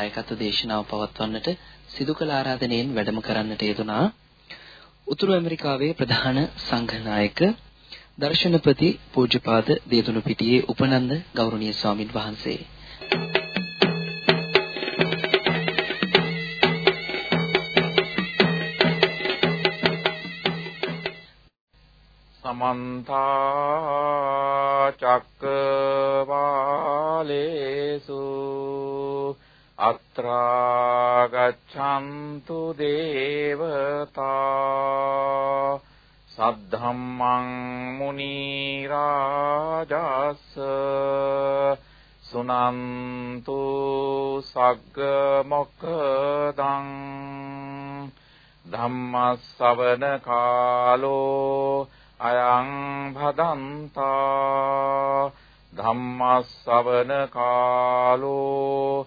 දායකත්ව දේශනාව පවත්වන්නට සිදු කළ ආරාධනයෙන් වැඩම කරන්නට යෙදුනා උතුරු ඇමරිකාවේ ප්‍රධාන සංඝනායක දර්ශනපති පූජ්‍යපාද දේදුණු පිටියේ උපනන්ද ගෞරවනීය ස්වාමින් වහන්සේ. සමන්ත චක්කවාලේසු අත්‍රා ගච්ඡන්තු දේවතා සද්ධම්මං මුනි රාජස් සුනන්තු සග්ග මොක්ඛදං ධම්මස්සවන කාලෝ අයං භදන්තා ධම්මස්සවන කාලෝ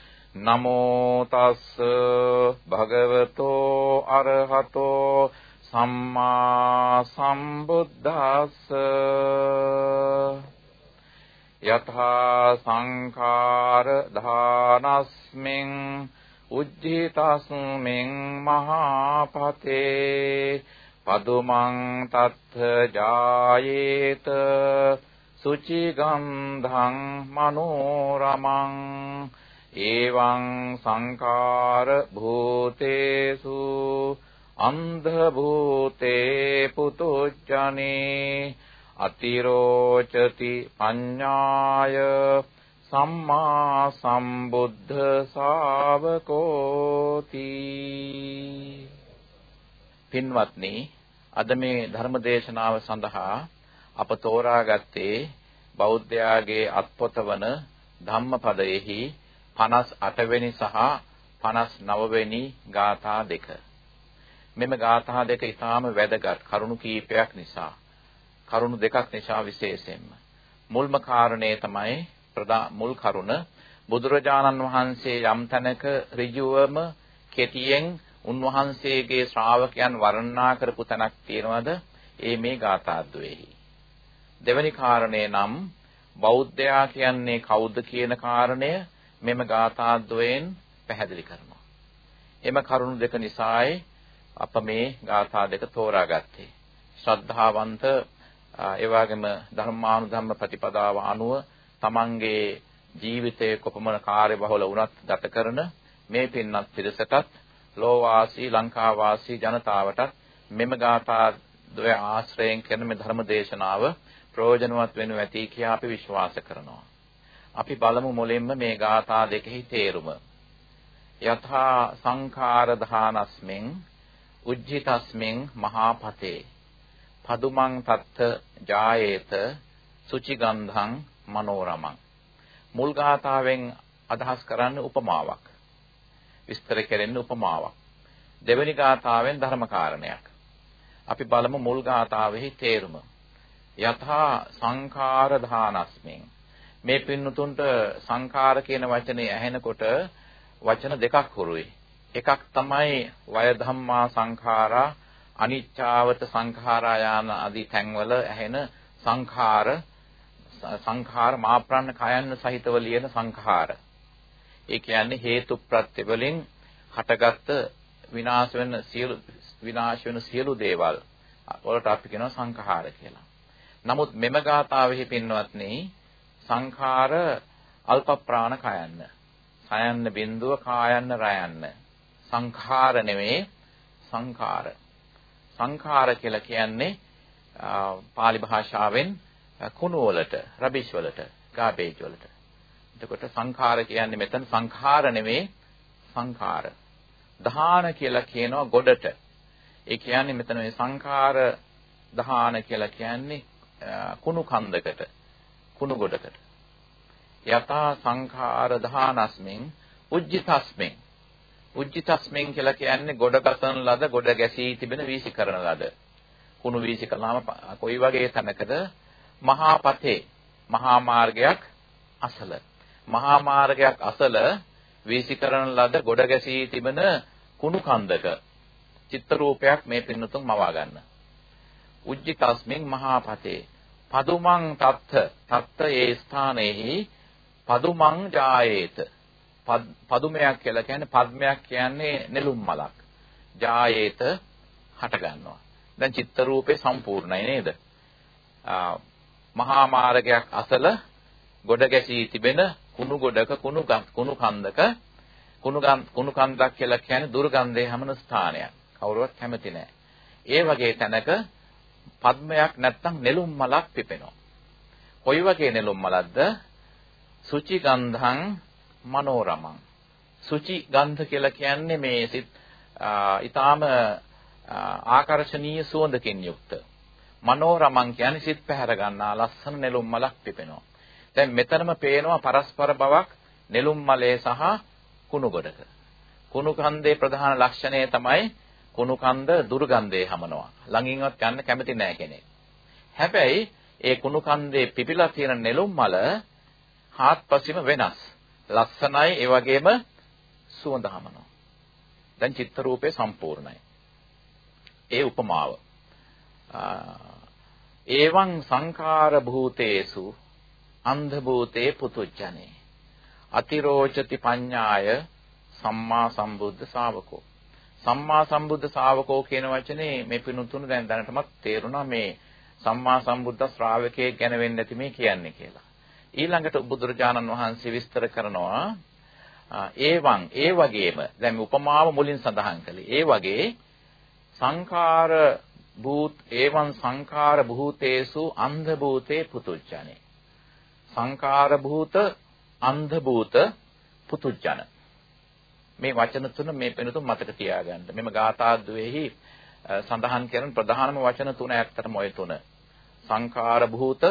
නමෝ තස් භගවතෝ අරහතෝ සම්මා සම්බුද්දස්ස යථා සංඛාර ධානස්මින් උජ්ජිතස්මින් මහාපතේ පදුමං තත්ථ ජායේත සුචි ගන්ධං මනෝරමං එවං සංඛාර භූතේසු අන්ධ භූතේ පුතුජනේ අතිරෝචති පඤ්ඤාය සම්මා සම්බුද්ධ ශාවකෝති පින්වත්නි අද මේ ධර්ම දේශනාව සඳහා අප තෝරාගත්තේ බෞද්ධයාගේ අත්පොත වන ධම්මපදයෙහි 58 වෙනි සහ 59 වෙනි ගාථා දෙක. මෙම ගාථා දෙක ඊටාම වැදගත් කරුණු කීපයක් නිසා. කරුණු දෙකක් නිසා විශේෂයෙන්ම. මුල්ම කාරණේ තමයි මුල් කරුණ බුදුරජාණන් වහන්සේ යම් තැනක ඍජුවම කෙටියෙන් උන්වහන්සේගේ ශ්‍රාවකයන් වර්ණනා කරපු තැනක් තියෙනවද? ඒ මේ ගාථාද්වයේහි. දෙවැනි කාරණය නම් බෞද්ධයා කියන්නේ කවුද කියන කාරණය මෙම ගාථාද්වයෙන් පැහැදිලි කරනවා. එම කරුණු දෙක නිසායි අප මේ ගාථා දෙක තෝරාගත්තේ. ශ්‍රද්ධාවන්ත ඒ වගේම ධර්මානුධම්ම ප්‍රතිපදාව අනුව තමන්ගේ ජීවිතයේ කොපමණ කාර්යබහුල වුණත් ගත කරන මේ පින්වත් පිරිසටත් ලෝවාසී ලංකාවාසී ජනතාවටත් මෙම ගාථා ද්වය ආශ්‍රයෙන් කරන මේ ධර්ම දේශනාව ප්‍රයෝජනවත් වෙනු ඇති කියා අපි විශ්වාස කරනවා. අපි බලමු මුලින්ම මේ ගාථා දෙකෙහි තේරුම. යථා සංඛාර දානස්මින් උජ්ජිතස්මින් මහාපතේ පදුමං තත්ත ජායේත සුචිගන්ධං මනෝරමං මුල් ගාථාවෙන් අදහස් කරන්නේ උපමාවක් විස්තර කෙරෙන්න උපමාවක්. දෙවෙනි ගාථාවෙන් ධර්ම කාරණයක්. අපි බලමු මුල් ගාථාවෙහි තේරුම. යථා සංඛාර ධානස්මින් මේ පින්නතුන්ට සංඛාර කියන වචනේ ඇහෙනකොට වචන දෙකක් හුරුයි. එකක් තමයි වය ධම්මා සංඛාරා අනිච්චාවත සංඛාරා යාන ආදී තැන්වල ඇහෙන සංඛාර සංඛාර මාප්‍රන්න කයන්න සහිතව ලියන සංඛාර ඒ කියන්නේ හේතු ප්‍රත්‍ය වලින් හටගත්ත විනාශ වෙන සියලු විනාශ වෙන සියලු දේවල් වලට අපි කියනවා සංඛාර කියලා. නමුත් මෙම ගාථාවෙහි පින්වත්නි සංඛාර අල්ප ප්‍රාණ කයන්න. සයන්න බින්දුව කායන්න රයන්න. සංඛාර නෙමේ සංඛාර. සංඛාර කියලා කියන්නේ pāli භාෂාවෙන් කුණු වලට, රබිෂ් වලට, ගාබේජ් වලට. එතකොට සංඛාර කියන්නේ මෙතන සංඛාර නෙමේ සංඛාර. දහාන කියලා කියනවා ගොඩට. ඒ කියන්නේ මෙතන මේ සංඛාර දහාන කියලා කියන්නේ කුණු කන්දකට කුණු ගොඩකට. යථා සංඛාර දහානස්මින් උජ්ජිතස්මෙන්. උජ්ජිතස්මෙන් කියලා කියන්නේ ගොඩ ගසන ලද ගොඩ ගැසී තිබෙන වීසි කරන ලද. කුණු වීසි කළාම කොයි වගේ තැනකද? මහා පතේ මහා මාර්ගයක් අසල. මහා මාර්ගයක් අසල වීසි කරන ලද ගොඩ ගැසී තිබෙන කුණු කන්දක චිත්‍ර රූපයක් මේ පින්නතුන් මවා ගන්න. උජ්ජිතස්මින් මහා පතේ. පදුමං තත්ත තත්ත ඒ ස්ථානයේහි පදුමං ජායේත පදුමයක් කියලා කියන්නේ පද්මයක් කියන්නේ නෙළුම් මලක්. ජායේත හට ගන්නවා. දැන් චිත්ත රූපේ සම්පූර්ණයි නේද? මහා මාර්ගයක් අසල ගොඩ ගැසී තිබෙන කුණු ගොඩක කුණු කුණු කන්දක කුණු කුණු කන්දක් කියලා කියන්නේ දුර්ගන්ධයේ හැමන ස්ථානයක්. කවුරුවත් කැමති නැහැ. ඒ වගේ තැනක පද්මයක් නැත්තම් නෙළුම් මලක් පිපෙනවා. කොයි වගේ නෙළුම් මලක්ද? සුචි ගන්ධං මනෝරමං. සුචි ගන්ධ කියලා කියන්නේ මේ සිත් ඊටාම ආකර්ශනීය සුවඳකින් යුක්ත. මනෝරමං කියන්නේ සිත් පැහැර ගන්නා ලස්සන නෙළුම් මලක් පිපෙනවා. දැන් මෙතනම පේනවා පරස්පර බවක් නෙළුම් මලේ සහ කුණු ගොඩක. කුණු කන්දේ ප්‍රධාන ලක්ෂණය තමයි කුණු කන්ද දුර්ගන්ධයේ හමනවා. ළඟින්වත් ගන්න කැමති නෑ කෙනෙක්. හැබැයි ඒ කුණු කන්දේ පිපිලා තියෙන නෙළුම් මල හාත්පසින්ම වෙනස්. ලස්සනයි ඒ වගේම සුවඳ හමනවා. දැන් චිත්ත රූපේ සම්පූර්ණයි. ඒ උපමාව. ඒවං සංඛාර භූතේසු අන්ධ භූතේ පුතුජනේ. අතිරෝචති පඤ්ඤාය සම්මා සම්බුද්ධ ශාවකෝ. සම්මා සම්බුද්ධ ශාවකෝ කියන වචනේ මේ පිනුතුන දැන් දැනටමත් තේරුණා මේ සම්මා සම්බුද්ධ ශ්‍රාවකයෙක් ගැන වෙන්නේ නැති මේ කියන්නේ කියලා. ඊළඟට බුදුරජාණන් වහන්සේ විස්තර කරනවා ඒවන් ඒ වගේම දැන් උපමාව මුලින් සඳහන් කළේ. ඒ වගේ සංඛාර භූත ඒවන් සංඛාර භූතේසු අන්ධ භූතේ පුතුජ්ජනේ. සංඛාර භූත අන්ධ භූත පුතුජ්ජන. මේ වචන තුන මේ වෙනතුන් මතක තියාගන්න. මෙම ගාථාද්වයේහි සඳහන් කරන ප්‍රධානම වචන තුන ඇත්තටම ඔය තුන. සංඛාර භූත,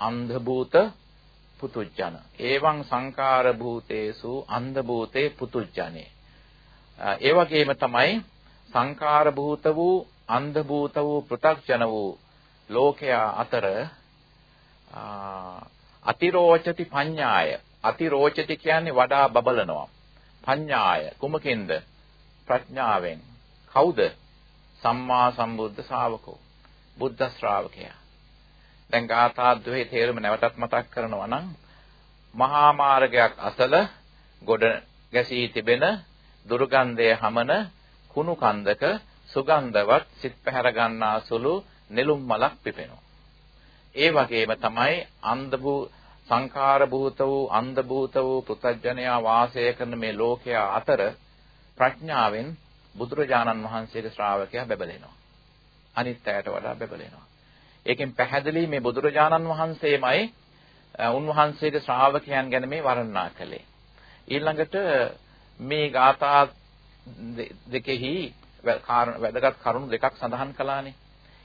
අන්ධ භූත, පුතුජන. ඒවං සංඛාර භූතේසු අන්ධ භූතේ පුතුජනේ. ඒ වගේම තමයි සංඛාර භූත වූ අන්ධ භූත වූ පෘ탁ජන වූ ලෝකයා අතර අතිරෝචති පඤ්ඤාය අතිරෝචති කියන්නේ වඩා බබලනවා පඤ්ඤාය කුමකින්ද? ප්‍රඥාවෙන්. කවුද? සම්මා සම්බුද්ධ ශාවකෝ. බුද්ධ ශ්‍රාවකයා. දැන් ගාථා ද්වයේ තේරුම නැවතත් මතක් කරනවා නම් මහා මාර්ගයක් අසල ගොඩ ගැසී තිබෙන දුර්ගන්ධය හමන කුණු කන්දක සුගන්ධවත් සිත් පැහැර ගන්නා සුළු නෙළුම් මලක් පිපෙනවා. ඒ වගේම තමයි අන්ධ වූ සංඛාර භූත වූ අන්ධ භූත වූ පෘථජ්ජනයා වාසය කරන මේ ලෝකයා අතර ප්‍රඥාවෙන් බුදුරජාණන් වහන්සේගේ ශ්‍රාවකයා බැබලෙනවා. අනිත් අයට වඩා බැබලෙනවා. ඒකෙන් පැහැදිලි මේ බුදුරජාණන් වහන්සේමයි උන්වහන්සේගේ ශ්‍රාවකයන් ගැන මේ වර්ණනා කළේ. ඊළඟට මේ ගාථා දෙකෙහි වැදගත් කරුණු දෙකක් සඳහන් කළානේ.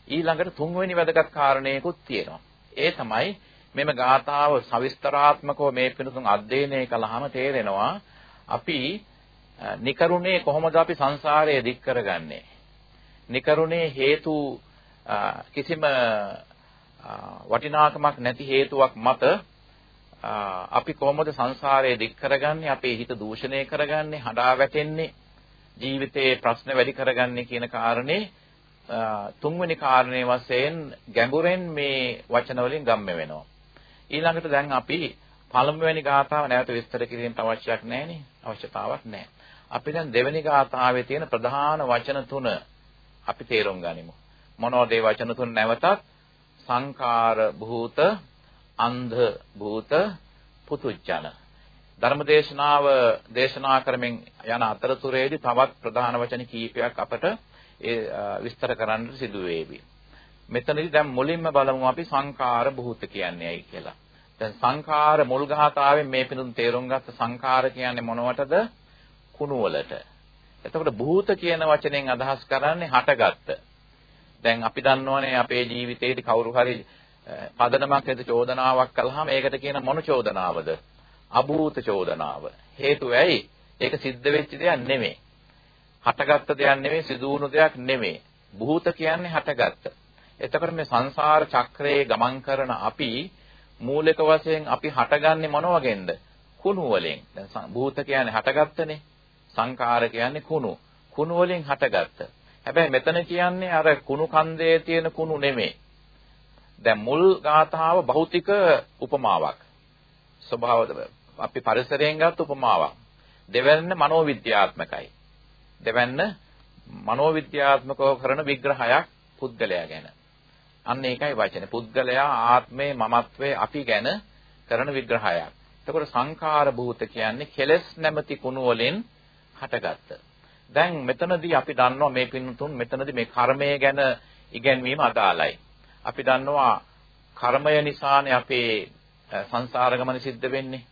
ඊළඟට තුන්වෙනි වැදගත් කාරණේකුත් තියෙනවා. ඒ තමයි මෙම ගාථාව සවිස්තරාත්මකව මේ පිණුතුන් අධ්‍යයනය කළාම තේරෙනවා අපි නිකරුණේ කොහොමද අපි සංසාරය දික් කරගන්නේ? නිකරුණේ හේතු කිසිම වටිනාකමක් නැති හේතුවක් මත අපි කොහොමද සංසාරය දික් කරගන්නේ? අපේ හිත දූෂණය කරගන්නේ, හඬා වැටෙන්නේ, ජීවිතයේ ප්‍රශ්න වැඩි කරගන්නේ කියන කාරණේ තුන්වෙනි කාරණේ වශයෙන් ගැඹුරෙන් මේ වචන වලින් ගම්ම වෙනවා. ඊළඟට දැන් අපි පළමුවෙනි ගාථාව නැවත විස්තර කිරීමට අවශ්‍යයක් නැහැනේ. අවශ්‍යතාවක් නැහැ. අපි දැන් දෙවෙනි ගාථාවේ තියෙන ප්‍රධාන වචන තුන අපි තේරුම් ගනිමු. මොනවද ඒ වචන තුන නැවතත්? සංඛාර භූත, අන්ධ භූත, පුතුජන. ධර්මදේශනාව දේශනා කරමින් යන අතරතුරේදී තවත් ප්‍රධාන වචන කීපයක් අපට ඒ විස්තර කරන්න සිදු වේවි. මෙතනදී දැන් මුලින්ම බලමු අපි සංඛාර භූත කියන්නේ ඇයි කියලා. දැන් සංඛාර මුල් ගාථාවෙන් මේ පිටුන් තේරුම් ගත්ත සංඛාර කියන්නේ මොනවටද? කුණු වලට. එතකොට භූත කියන වචනෙන් අදහස් කරන්නේ හටගත්ත. දැන් අපි දන්නවනේ අපේ ජීවිතේදී කවුරු හරි පදනමක් ඇද චෝදනාවක් කළාම ඒකට කියන මොන චෝදනාවද? අභූත චෝදනාව. හේතුව ඇයි? ඒක සිද්ධ වෙච්ච දෙයක් නෙමෙයි. හටගත්ත දෙයක් නෙමෙයි සිදු වුණු දෙයක් නෙමෙයි. භූත කියන්නේ හටගත්ත. එතකොට මේ සංසාර චක්‍රයේ ගමන් කරන අපි මූලික වශයෙන් අපි හටගන්නේ මොන වගේන්ද? කුණු වලින්. දැන් භූත කියන්නේ හටගත්තනේ. සංකාර කියන්නේ කුණු. කුණු වලින් හටගත්ත. හැබැයි මෙතන කියන්නේ අර කුණු කන්දේ තියෙන කුණු නෙමෙයි. දැන් මුල් ගාථාව භෞතික උපමාවක්. ස්වභාව අපි පරිසරයෙන් ගත්ත උපමාවක්. දෙවැන්න මනෝවිද්‍යාත්මකයි. දෙවැන්න මනෝවිද්‍යාත්මකව කරන විග්‍රහයක් පුද්ගලයා ගැන. අන්න ඒකයි වචනේ. පුද්ගලයා ආත්මේ මමත්වයේ අපි ගැන කරන විග්‍රහයක්. එතකොට සංඛාර භූත කියන්නේ කෙලස් නැමැති කුණු වලින් හටගත්ත. දැන් මෙතනදී අපි දන්නවා මේ පින්තුන් මෙතනදී මේ කර්මය ගැන ඉගැන්වීම අදාළයි. අපි දන්නවා කර්මය නිසානේ අපේ සංසාර ගමන සිද්ධ වෙන්නේ.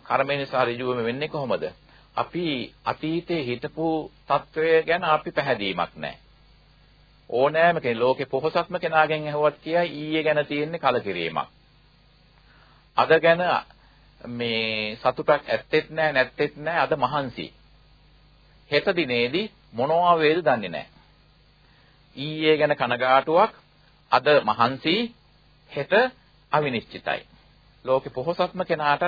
කර්මය නිසා ඍජුවම වෙන්නේ කොහොමද? අපි අතීතයේ හිටපු తත්වය ගැන අපි පැහැදීමක් නැහැ. ඕනෑම කෙනෙක් ලෝකේ පොහොසත්ම කෙනාගෙන් ඇහුවත් කියයි ඊයේ ගැන තියෙන්නේ කලකිරීමක්. අද ගැන මේ සතුටක් ඇත්තෙත් නැහැ නැත්තෙත් නැහැ අද මහන්සි. හෙට දිනේදී මොනවා වේද දන්නේ නැහැ. ඊයේ ගැන කනගාටුවක් අද මහන්සි හෙට අවිනිශ්චිතයි. ලෝකේ පොහොසත්ම කෙනාට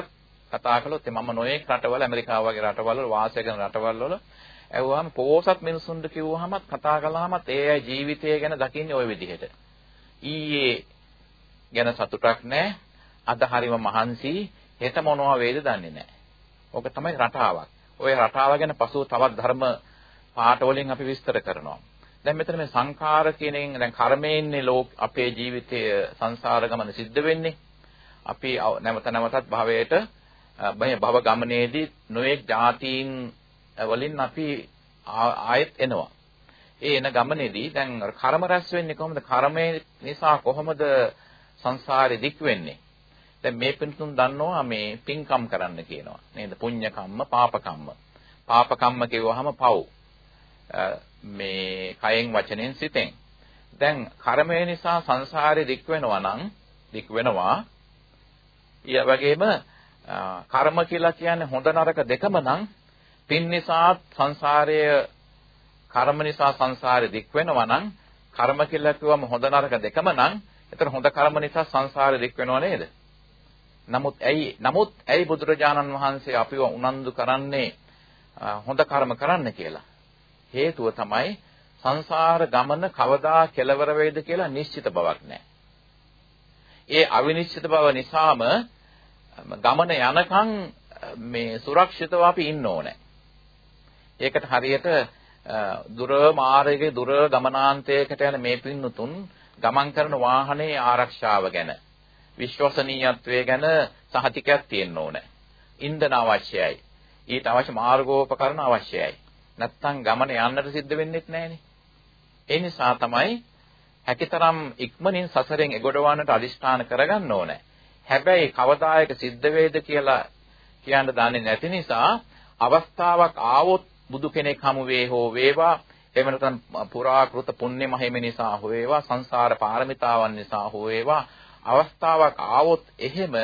කතා කළොත් මම නොයෙක් රටවල ඇමරිකාව වගේ රටවල වාසය කරන රටවල් වල ඇහුවාම පොහොසත් මිනිසුන්ට කිව්වහමත් කතා කළාමත් ඒ අය ජීවිතය ගැන දකින්නේ ওই විදිහට. ඊයේ ගැන සතුටක් නැහැ. අද හරිම මහන්සි. හෙට මොනවා වේද දන්නේ නැහැ. ඕක තමයි රටාවක්. ওই රටාව ගැන පසුව තවත් ධර්ම පාඨවලින් අපි විස්තර කරනවා. දැන් මෙතන මේ සංඛාර කියන එකෙන් දැන් කර්මයෙන්නේ ලෝක අපේ ජීවිතයේ සංසාර ගමන සිද්ධ වෙන්නේ. අපි නැවත නැවතත් භවයට මේ භව ගමනේදී නොඑක් જાතීන් වලින් අපි ආයෙත් එනවා. ඒ එන ගමනේදී දැන් කර්ම රැස් වෙන්නේ කොහොමද? කර්මය නිසා කොහොමද සංසාරේ දික් වෙන්නේ? දැන් මේ පින්තුන් දන්නවා මේ පින්කම් කරන්න කියනවා. නේද? පුඤ්ඤ කම්ම, පාප කම්ම. පාප කම්ම කියවහම පව්. මේ කයෙන් වචනෙන් සිතෙන්. දැන් කර්මය නිසා සංසාරේ දික් වෙනවා නම් දික් වෙනවා. ඊය වගේම කර්ම කියලා කියන්නේ හොඳ නරක දෙකම නම් පින් නිසා සංසාරය කර්ම නිසා සංසාරේ දික් වෙනවා නම් කර්ම කියලා කිව්වම හොඳ නරක දෙකම නම් එතන හොඳ කර්ම නිසා සංසාරේ දික් වෙනව නේද? නමුත් ඇයි නමුත් ඇයි බුදුරජාණන් වහන්සේ අපිව උනන්දු කරන්නේ හොඳ කර්ම කරන්න කියලා? හේතුව තමයි සංසාර ගමන කවදා කෙලවර වේද කියලා නිශ්චිත බවක් නැහැ. ඒ අවිනිශ්චිත බව නිසාම ගමන යනකම් මේ සුරක්ෂිතව අපි ඉන්න ඕනේ. ඒකට හරියට දුර මාර්ගයේ දුර ගමනාන්තයකට යන මේ පින්නතුන් ගමන් කරන වාහනේ ආරක්ෂාව ගැන විශ්වසනීයත්වය ගැන සහතිකයක් තියෙන්න ඕනේ. ඉන්ධන අවශ්‍යයි. ඊට අවශ්‍ය මාර්ගෝපකරණ අවශ්‍යයි. නැත්තම් ගමන යන්නට සිද්ධ වෙන්නේ නැහනේ. ඒ නිසා තමයි හැකිතරම් ඉක්මනින් සසරෙන් එගොඩවන්නට අදිෂ්ඨාන කරගන්න ඕනේ. හැබැයි කවදායක සිද්ධ වේද කියලා කියන්න දන්නේ නැති නිසා අවස්ථාවක් ආවොත් බුදු කෙනෙක් හමු වේ හෝ වේවා එහෙම නැත්නම් පුරාකෘත පුණ්‍ය මහිම නිසා හෝ වේවා සංසාර පාරමිතාවන් නිසා හෝ වේවා අවස්ථාවක් ආවොත් එහෙම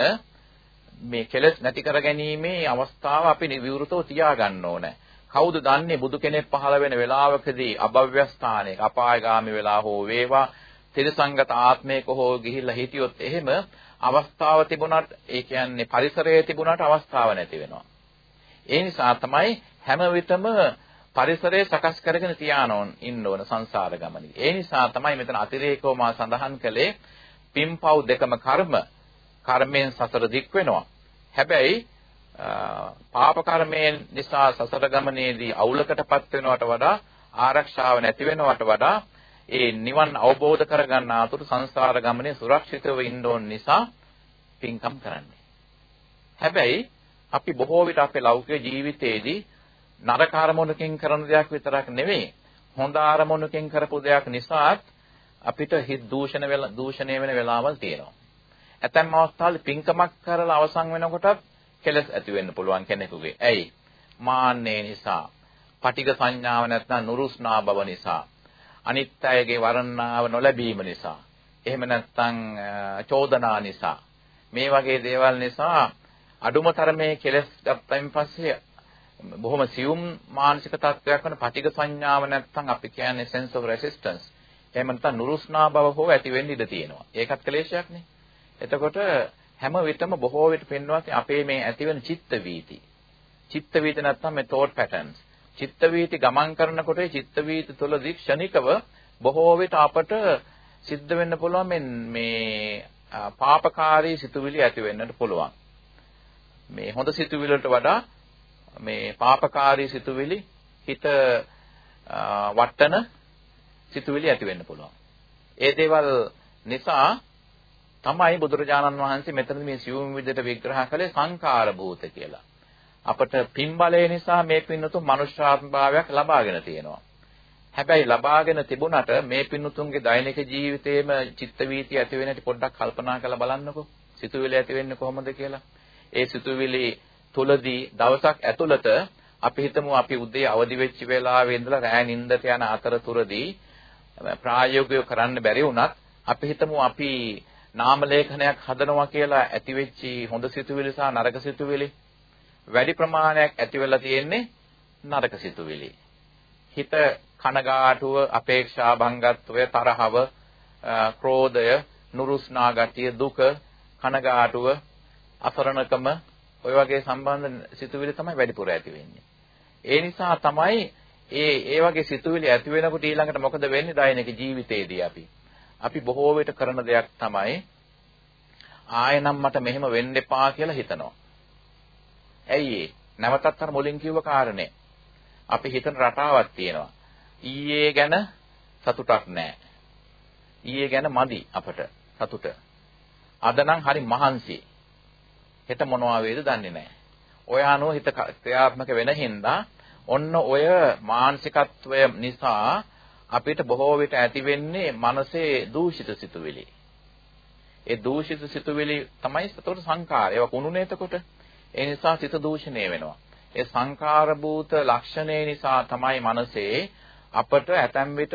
මේ කෙලස් නැති කර ගැනීමේ අවස්ථාව අපි විවෘතව තියාගන්න ඕනේ. කවුද දන්නේ බුදු කෙනෙක් පහළ වෙන වෙලාවකදී අභව්‍ය ස්ථානයක අපායগামী වෙලා හෝ වේවා තිරසංගත ආත්මයක හෝ ගිහිල්ලා හිටියොත් එහෙම අවස්ථාව තිබුණාට ඒ කියන්නේ පරිසරයේ තිබුණාට අවස්ථාව නැති වෙනවා. ඒ නිසා තමයි හැම විටම පරිසරය සකස් කරගෙන තියානෝන් ඉන්න ඕන සංසාර ගමනේ. ඒ නිසා තමයි මෙතන අතිරේකව මා සඳහන් කළේ පින්පව් දෙකම කර්ම කර්මයෙන් සසර දික් වෙනවා. හැබැයි පාප කර්මයෙන් නිසා සසර ගමනේදී අවුලකටපත් වෙනවට වඩා ආරක්ෂාව නැති වෙනවට වඩා ඒ නිවන් අවබෝධ කරගන්න අතුරු සංසාර ගමනේ සුරක්ෂිතව ඉන්න ඕන නිසා පින්කම් කරන්නේ. හැබැයි අපි බොහෝ විට අපේ ලෞකික ජීවිතයේදී නරක අරමුණකින් කරන දෙයක් විතරක් නෙවෙයි හොඳ අරමුණකින් කරපු දෙයක් නිසාත් අපිට හිත දූෂණ වෙලා දූෂණය වෙන වෙලාවල් තියෙනවා. ඇතැම් අවස්ථාවල පින්කමක් කරලා අවසන් වෙනකොටත් කෙලස් ඇති වෙන්න පුළුවන් කෙනෙකුගේ. ඇයි? මාන්නේ නිසා, පටිඝ සංඥාව නැත්නම් නුරුස්නා බව නිසා, අනිත් අයගේ වරණාව නොලැබීම නිසා එහෙම නැත්නම් චෝදනා නිසා මේ වගේ දේවල් නිසා අඩුම තරමේ කෙලස් ගත්තයින් පස්සේ බොහොම සියුම් මානසික තත්වයක් වන පටිඝ සංඥාව නැත්නම් අපි කියන්නේ sense of resistance. එහෙම නැත්නම් නුරුස්නා බව හෝ ඇති වෙන්න ඉඩ තියෙනවා. ඒකත් ක්ලේශයක්නේ. එතකොට හැම විටම බොහෝ විට පෙන්වන්නේ අපේ මේ ඇතිවෙන චිත්ත වීති. චිත්ත වීති නැත්නම් මේ thought patterns. චිත්ත වීති ගමන් කරනකොට චිත්ත වීති තුළදී ක්ෂණිකව බොහෝ විට අපට සිද්ධ වෙන්න පුළුවන් මේ පාපකාරී සිතුවිලි ඇති වෙන්නට පුළුවන්. මේ හොඳ සිතුවිලි වලට වඩා මේ පාපකාරී සිතුවිලි හිත වටන සිතුවිලි ඇති වෙන්න පුළුවන්. ඒ දේවල් නිසා තමයි බුදුරජාණන් වහන්සේ මෙතන මේ සියුම් විදිහට විග්‍රහ කළේ සංකාර භූත කියලා. අපට පින්බලය නිසා මේ පින්නතුන් මනුෂ්‍යාත්ම භාවයක් ලබාගෙන තියෙනවා. හැබැයි ලබාගෙන තිබුණට මේ පින්නතුන්ගේ දෛනික ජීවිතේම චිත්ත වීති ඇති වෙන හැටි පොඩ්ඩක් කල්පනා කරලා බලන්නකෝ. සිතුවිලි ඇති වෙන්නේ කොහොමද කියලා. ඒ සිතුවිලි තුලදී දවසක් ඇතුළත අපි හිතමු අපි උදේ අවදි වෙච්ච වෙලාවේ ඉඳලා රෑ නිින්දට යන අතරතුරදී ප්‍රායෝගිකව කරන්න බැරි වුණත් අපි හිතමු අපි නාම ලේඛනයක් හදනවා කියලා ඇති වෙච්චි හොඳ සිතුවිලි සහ නරක සිතුවිලි වැඩි ප්‍රමාණයක් ඇති වෙලා තියෙන්නේ නරක සිතුවිලි. හිත කනගාටුව, අපේක්ෂා භංගත්වය, තරහව, ක්‍රෝධය, නුරුස්නා ගතිය, දුක, කනගාටුව, අසරණකම ඔය වගේ සම්බන්ධ සිතුවිලි තමයි වැඩිපුර ඇති වෙන්නේ. ඒ නිසා තමයි ඒ ඒ වගේ සිතුවිලි ඇති වෙනකොට ඊළඟට මොකද වෙන්නේ දෛනික ජීවිතේදී අපි අපි බොහෝ විට කරන දෙයක් තමයි ආයෙනම් මට මෙහෙම වෙන්න එපා කියලා හිතනවා. ඇයි ඒ? නැවතත් අර මුලින් කිව්ව කාරණේ. අපි හිතන රටාවක් තියෙනවා. ඊයේ ගැන සතුටක් නැහැ. ඊයේ ගැන මදි අපට සතුට. අද නම් හරි මහන්සි. හෙට මොනවා වේද දන්නේ නැහැ. ඔය අනුව හිත ක්‍රියාත්මක වෙන හින්දා ඔන්න ඔය මානසිකත්වය නිසා අපිට බොහෝ විට ඇති වෙන්නේ මනසේ දූෂිත සිතුවිලි. ඒ දූෂිත සිතුවිලි තමයි සතර සංකාර. ඒවා කුණුනේ එතකොට. ඒ නිසා සිත දූෂණය වෙනවා. ඒ සංකාර භූත ලක්ෂණේ නිසා තමයි මනසේ අපට ඇතැම් විට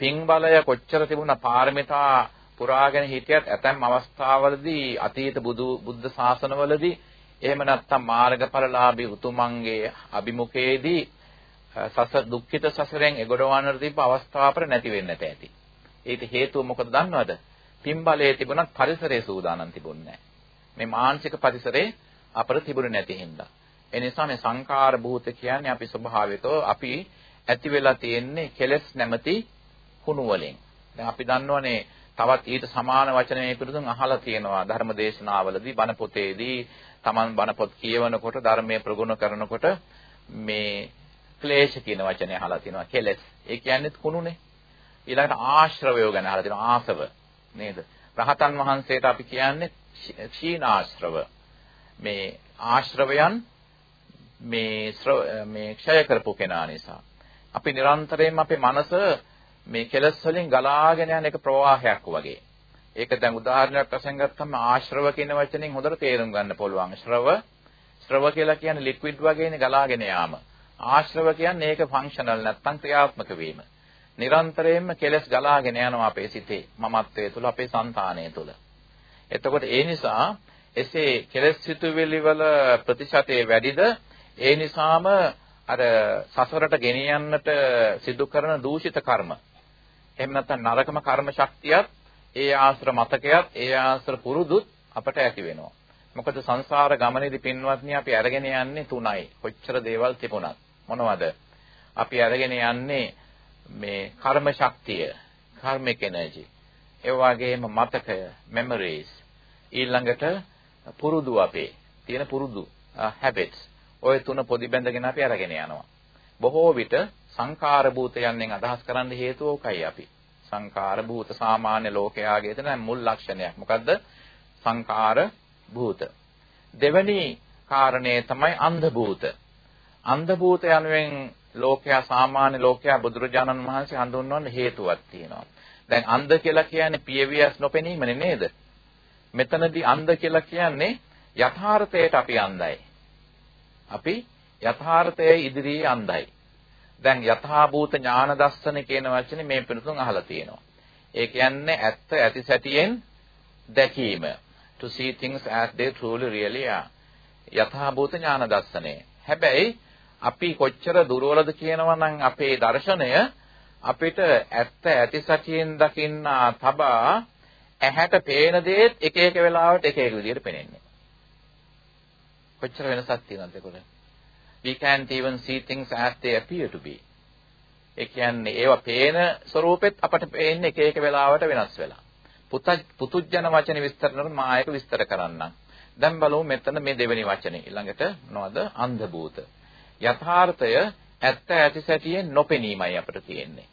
පින් බලය කොච්චර තිබුණා පාරමිතා පුරාගෙන හිටියත් ඇතැම් අවස්ථාවලදී අතීත බුදු බුද්ධ ශාසනවලදී එහෙම නැත්නම් මාර්ගඵලලාභී උතුමන්ගේ අභිමුඛයේදී සස දුක්ඛිත සසරෙන් එගොඩවන්නට තිබ්බ අවස්ථාව අපර නැති වෙන්නට ඇති. ඒකට හේතුව මොකද දන්නවද? පින් බලයේ තිබුණත් පරිසරයේ සූදානම් තිබුණේ මේ මානසික පරිසරේ අපර තිබුණේ නැති හින්දා. ඒ නිසා මේ සංකාර භූත කියන්නේ අපි ස්වභාවිකව අපි ඇති වෙලා තියෙන්නේ කෙලස් නැමැති කුණු වලින්. දැන් අපි දන්නවනේ තවත් ඊට සමාන වචනයක පිටුතුන් අහලා තියෙනවා ධර්ම දේශනාවලදී බණ පොතේදී Taman බණ පොත් කියවනකොට ධර්මයේ ප්‍රගුණ කරනකොට මේ ක්ලේශ කියන වචනේ අහලා තියෙනවා කෙලස්. ඒ කියන්නේ කුණුනේ. ඊළඟට ආශ්‍රවය ගැන අහලා තියෙනවා ආසව නේද? රහතන් වහන්සේට අපි කියන්නේ ක්ෂීණාශ්‍රව. මේ ආශ්‍රවයන් මේ මේ ක්ෂය කරපු කෙනා නිසා අපි නිරන්තරයෙන්ම අපේ මනස මේ කෙලස් වලින් ගලාගෙන යන එක ප්‍රවාහයක් වගේ. ඒක දැන් උදාහරණයක් වශයෙන් ගත්තම ආශ්‍රව කියන වචنين හොඳට තේරුම් ගන්න පුළුවන්. ශ්‍රව ශ්‍රව කියලා කියන්නේ ලික්විඩ් වගේනේ ගලාගෙන යාම. ආශ්‍රව කියන්නේ ඒක ෆන්ක්ෂනල් නැත්තම් ක්‍රියාත්මක වීම. නිරන්තරයෙන්ම කෙලස් ගලාගෙන යනවා අපේ සිතේ මමත්වයේ තුල අපේ సంతානය තුල. එතකොට ඒ නිසා එසේ කෙලස් සිතුවිලි වල ප්‍රතිශතය වැඩිද ඒ නිසාම අර සසරට ගෙන යන්නට සිදු කරන දූෂිත කර්ම එහෙම නැත්නම් නරකම කර්ම ශක්තියත් ඒ ආශ්‍ර මතකයත් ඒ ආශ්‍ර පුරුදුත් අපට ඇති වෙනවා. මොකද සංසාර ගමනේදී පින්වත්නි අපි අරගෙන යන්නේ තුනයි. කොච්චර දේවල් තිබුණත් මොනවද? අපි අරගෙන යන්නේ මේ කර්ම ශක්තිය, karmic energy. ඒ වගේම මතකය, memories. ඊළඟට පුරුදු අපේ තියෙන පුරුදු uh, habits. ওই තුන පොදි බැඳගෙන අපි අරගෙන යනවා. බොහෝ විට සංඛාර භූතයන්ෙන් අදහස් කරන්න හේතුව උකයි අපි. සංඛාර භූත සාමාන්‍ය ලෝකයාගේ තියෙන මුල් ලක්ෂණයක්. මොකද්ද? සංඛාර භූත. දෙවැනි කාරණේ තමයි අන්ධ භූත. අන්ධ භූත යනුවෙන් ලෝකයා සාමාන්‍ය ලෝකයා බුදුරජාණන් වහන්සේ හඳුන්වන්න හේතුවක් තියෙනවා. දැන් අන්ධ කියලා කියන්නේ පියවියස් නොපෙනීමනේ නේද? මෙතනදී අන්ධ කියලා කියන්නේ යථාර්ථයට අපි අන්ධයි. අපි යථාර්ථයේ ඉදිරියේ අන්ධයි. දැන් යථාභූත ඥාන දස්සන කියන වචනේ මේ පිටුතුන් අහලා තියෙනවා. ඒ කියන්නේ ඇත්ත ඇති සැටියෙන් දැකීම. to see things as they truly really are. යථා භූත ඥාන දර්ශනය. හැබැයි අපි කොච්චර දුර්වලද කියනවා නම් අපේ දර්ශනය අපිට ඇත්ත ඇති සැටියෙන් දකින්න තබා ඇහැට පේන දේත් එක එක වෙලාවට එක එක විදිහට පේන්නේ. කොච්චර වෙනසක් තියෙනවද ඒකවල? We can't even see things as they appear to be. ඒ කියන්නේ ඒවා පේන ස්වરૂපෙත් අපට පේන්නේ එක එක වෙලාවට වෙනස් වෙලා. පුතුජන වචන විස්තර කරන මායක විස්තර කරන්නම්. දැන් බලමු මෙතන මේ දෙවෙනි වචනේ ඊළඟට මොනවද? අන්ධ භූත. යථාර්ථය ඇත්ත ඇති සැටියෙන් නොපෙනීමයි අපිට තියෙන්නේ.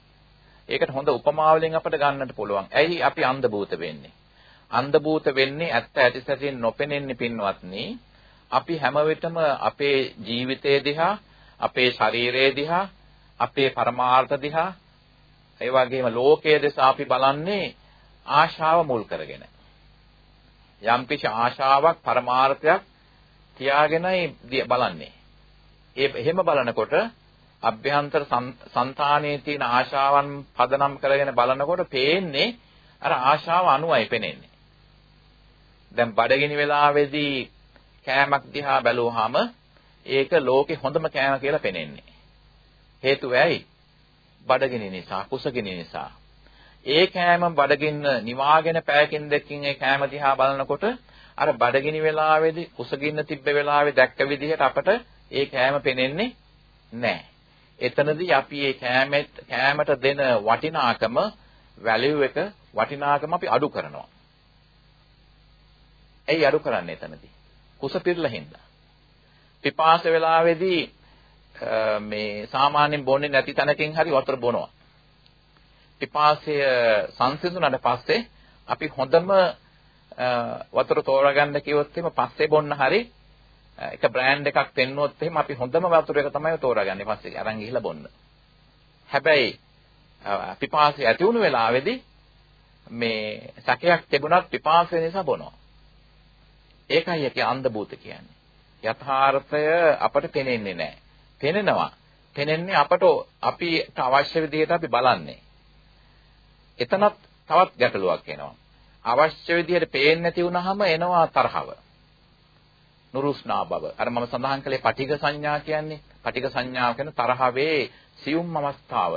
ඒකට හොඳ උපමාවලින් අපිට ගන්නට පුළුවන්. ඇයි අපි අන්ධ භූත වෙන්නේ? අන්ධ භූත වෙන්නේ ඇත්ත ඇති සැටියෙන් නොපෙනෙන්නේ පින්වත්නි. අපි හැම විටම අපේ ජීවිතය දිහා, අපේ ශරීරය දිහා, අපේ පරමාර්ථ දිහා, ඒ වගේම ලෝකයේ දෙස අපි බලන්නේ ආශාව මුල් කරගෙන. යම්කිසි ආශාවක් පරමාර්ථයක් තියාගෙනයි බලන්නේ. ඒ එහෙම බලනකොට අභ්‍යන්තර సంతානයේ තියෙන ආශාවන් පදනම් කරගෙන බලනකොට පේන්නේ අර ආශාව අනුවයි පෙනෙන්නේ. දැන් බඩගිනි වෙලාවේදී කෑමක් දිහා බැලුවාම ඒක ලෝකේ හොඳම කෑම කියලා පෙනෙන්නේ. හේතුව ඇයි? බඩගිනි නිසා, කුසගිනි නිසා. ඒ කෑම බඩගින්න නිවාගෙන පෑකින් දෙකකින් ඒ කෑම දිහා බලනකොට අර බඩගිනි වෙලාවේදී කුසගින්න තිබ්බ වෙලාවේ දැක්ක විදිහට අපට ඒ කෑම පෙනෙන්නේ නැහැ. එතනදී අපි මේ කෑමෙත් කෑමට දෙන වටිනාකම වැලියු එක වටිනාකම අපි අඩු කරනවා. ඇයි අඩු කරන්නේ එතනදී? කුස පිරලා හින්දා. පිපාස වෙලාවේදී මේ සාමාන්‍යයෙන් බොන්නේ නැති තැනකින් හරි වතුර බොනවා. පිපාසය සංසිඳුණාට පස්සේ අපි හොඳම වතුර තෝරගන්න කිව්වොත් එimhe පස්සේ බොන්න හරි එක බ්‍රෑන්ඩ් එකක් පෙන්නුවොත් එහෙම අපි හොඳම වතුර එක තමයි තෝරාගන්නේ පස්සේ අරන් ගිහිල්ලා බොන්න. හැබැයි පිපාසය ඇති වුණු වෙලාවේදී මේ සැකයක් තිබුණත් පිපාසය නිසා බොනවා. ඒකයි ඒකේ අන්ධ භූත කියන්නේ. යථාර්ථය අපට පේන්නේ නැහැ. පේනනවා. පේන්නේ අපට අපිට අවශ්‍ය විදිහට අපි බලන්නේ. එතනත් තවත් ගැටලුවක් එනවා. අවශ්‍ය විදිහට පේන්නේ නැති වුනහම එනවා තරහව. නුරුස්නා බව. අර මම සඳහන් කළේ පටිඝ සංඥා කියන්නේ. පටිඝ සංඥාව කියන තරහවේ සියුම් අවස්ථාව.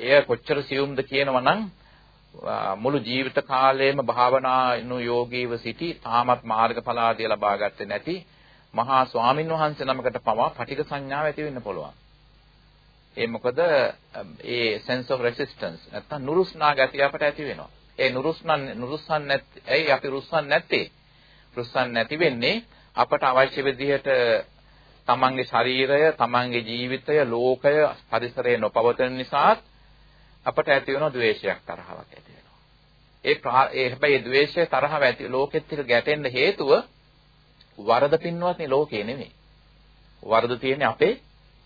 එය කොච්චර සියුම්ද කියනවා නම් මුළු ජීවිත කාලයේම භාවනානු යෝගීව සිටි තාමත් මාර්ගඵල ආදිය ලබා ගත්තේ නැති මහා ස්වාමින් වහන්සේ නමකට පවා පටිඝ සංඥාව ඇති වෙන්න පුළුවන්. ඒ මොකද ඒ sense of resistance නැත්තම් නුරුස්නා ගතිය අපට ඇති වෙනවා. ඒ නුරුස්නන් නුරුස්සන් නැත්te ඇයි අපි රුස්සන් නැත්තේ? රුස්සන් නැති වෙන්නේ අපට අවශ්‍ය විදිහට තමන්ගේ ශරීරය, තමන්ගේ ජීවිතය, ලෝකය, පරිසරය නොපවතන නිසා අපට ඇති වෙන ද්වේෂයක් තරහවක් ඇති වෙනවා. ඒ ඒ හැබැයි ද්වේෂය තරහව ඇති ලෝකෙත් එක්ක ගැටෙන්න හේතුව වරද පින්වත්නි ලෝකේ නෙමෙයි. වරද තියෙන්නේ අපේ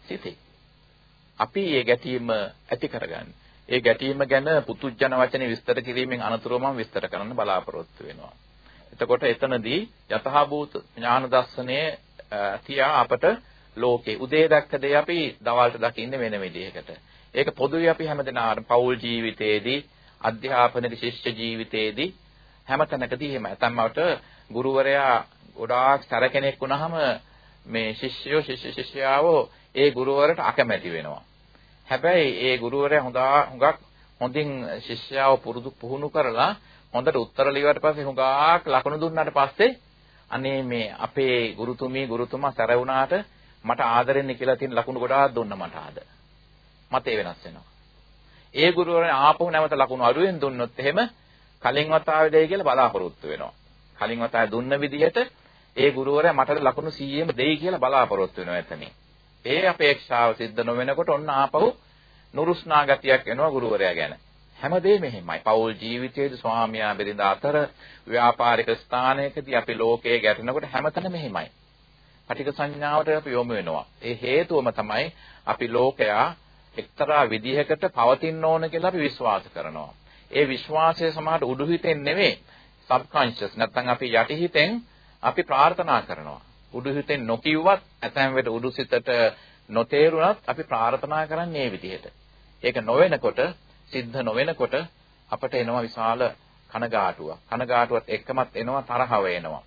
සිතේ. අපි මේ ගැටීම ඇති කරගන්නේ. ඒ ගැටීම ගැන පුතුජන වචනේ විස්තර කිරීමෙන් අනතුරුව මම විස්තර කරන්න බලාපොරොත්තු වෙනවා. එතකොට එතනදී යථාභූත ඥාන දර්ශනයේ තියා අපට ලෝකේ උදේ දැක්ක දේ අපි දවල්ට දකින්නේ වෙන විදිහකට. ඒක පොදුවේ අපි හැමදෙනාට පෞල් ජීවිතයේදී අධ්‍යාපනික ශිෂ්‍ය ජීවිතයේදී හැමතැනකදී එහෙම ඇතම්මවට ගුරුවරයා ගොඩාක් සැර කෙනෙක් වුණාම මේ ශිෂ්‍යයෝ ශිෂ්‍ය ශිෂ්‍යාවෝ ඒ ගුරුවරට අකමැති වෙනවා. හැබැයි ඒ ගුරුවරයා හොඳා හුඟක් හොඳින් ශිෂ්‍යයාව පුරුදු පුහුණු කරලා හොඳට උත්තර ලියුවට පස්සේ හුඟක් ලකුණු දුන්නාට පස්සේ අනේ මේ අපේ ගුරුතුමී ගුරුතුමා සැර වුණාට මට ආදරෙන්නේ කියලා තියෙන ලකුණු ගොඩාක් දුන්න මට ආද. මතේ වෙනස් වෙනවා. ඒ ගුරුවරයා ආපහු නැවත ලකුණු අඩුවෙන් දුන්නොත් එහෙම කලින් වතාවේ දෙයි කියලා බලාපොරොත්තු වෙනවා. කලින් වතාවේ දුන්න විදිහට ඒ ගුරුවරයා මට ලකුණු 100ෙම දෙයි කියලා බලාපොරොත්තු වෙනවා එතනින්. ඒ අපේක්ෂාව සිද්ධ නොවෙනකොට ඔන්න ආපහු නුරුස්නා ගතියක් එනවා ගුරුවරයා ගැන. හැමදේම එහෙමයි. පෞල් ජීවිතයේදී ස්වාමියා බෙරිඳ අතර ව්‍යාපාරික ස්ථානයකදී අපි ලෝකයේ ගැටෙනකොට හැමතැනම එහෙමයි. පටික සංඥාවට අපි යොමු වෙනවා. ඒ හේතුවම තමයි අපි ලෝකයා එක්තරා විදිහකට පවතින්න ඕන කියලා අපි විශ්වාස කරනවා. ඒ විශ්වාසය සමහරට උඩු හිතෙන් නෙවෙයි සබ්කොන්ෂස් නැත්නම් අපි යටි හිතෙන් අපි ප්‍රාර්ථනා කරනවා. උඩු හිතෙන් නොකියුවත් ඇතැම් වෙලට උඩු සිතට නොතේරුණත් අපි ප්‍රාර්ථනා කරන්නේ මේ විදිහට. ඒක නොවෙනකොට සිද්ධ නොවෙනකොට අපට එනවා විශාල කනගාටුවක්. කනගාටුවත් එක්කමත් එනවා තරහව එනවා.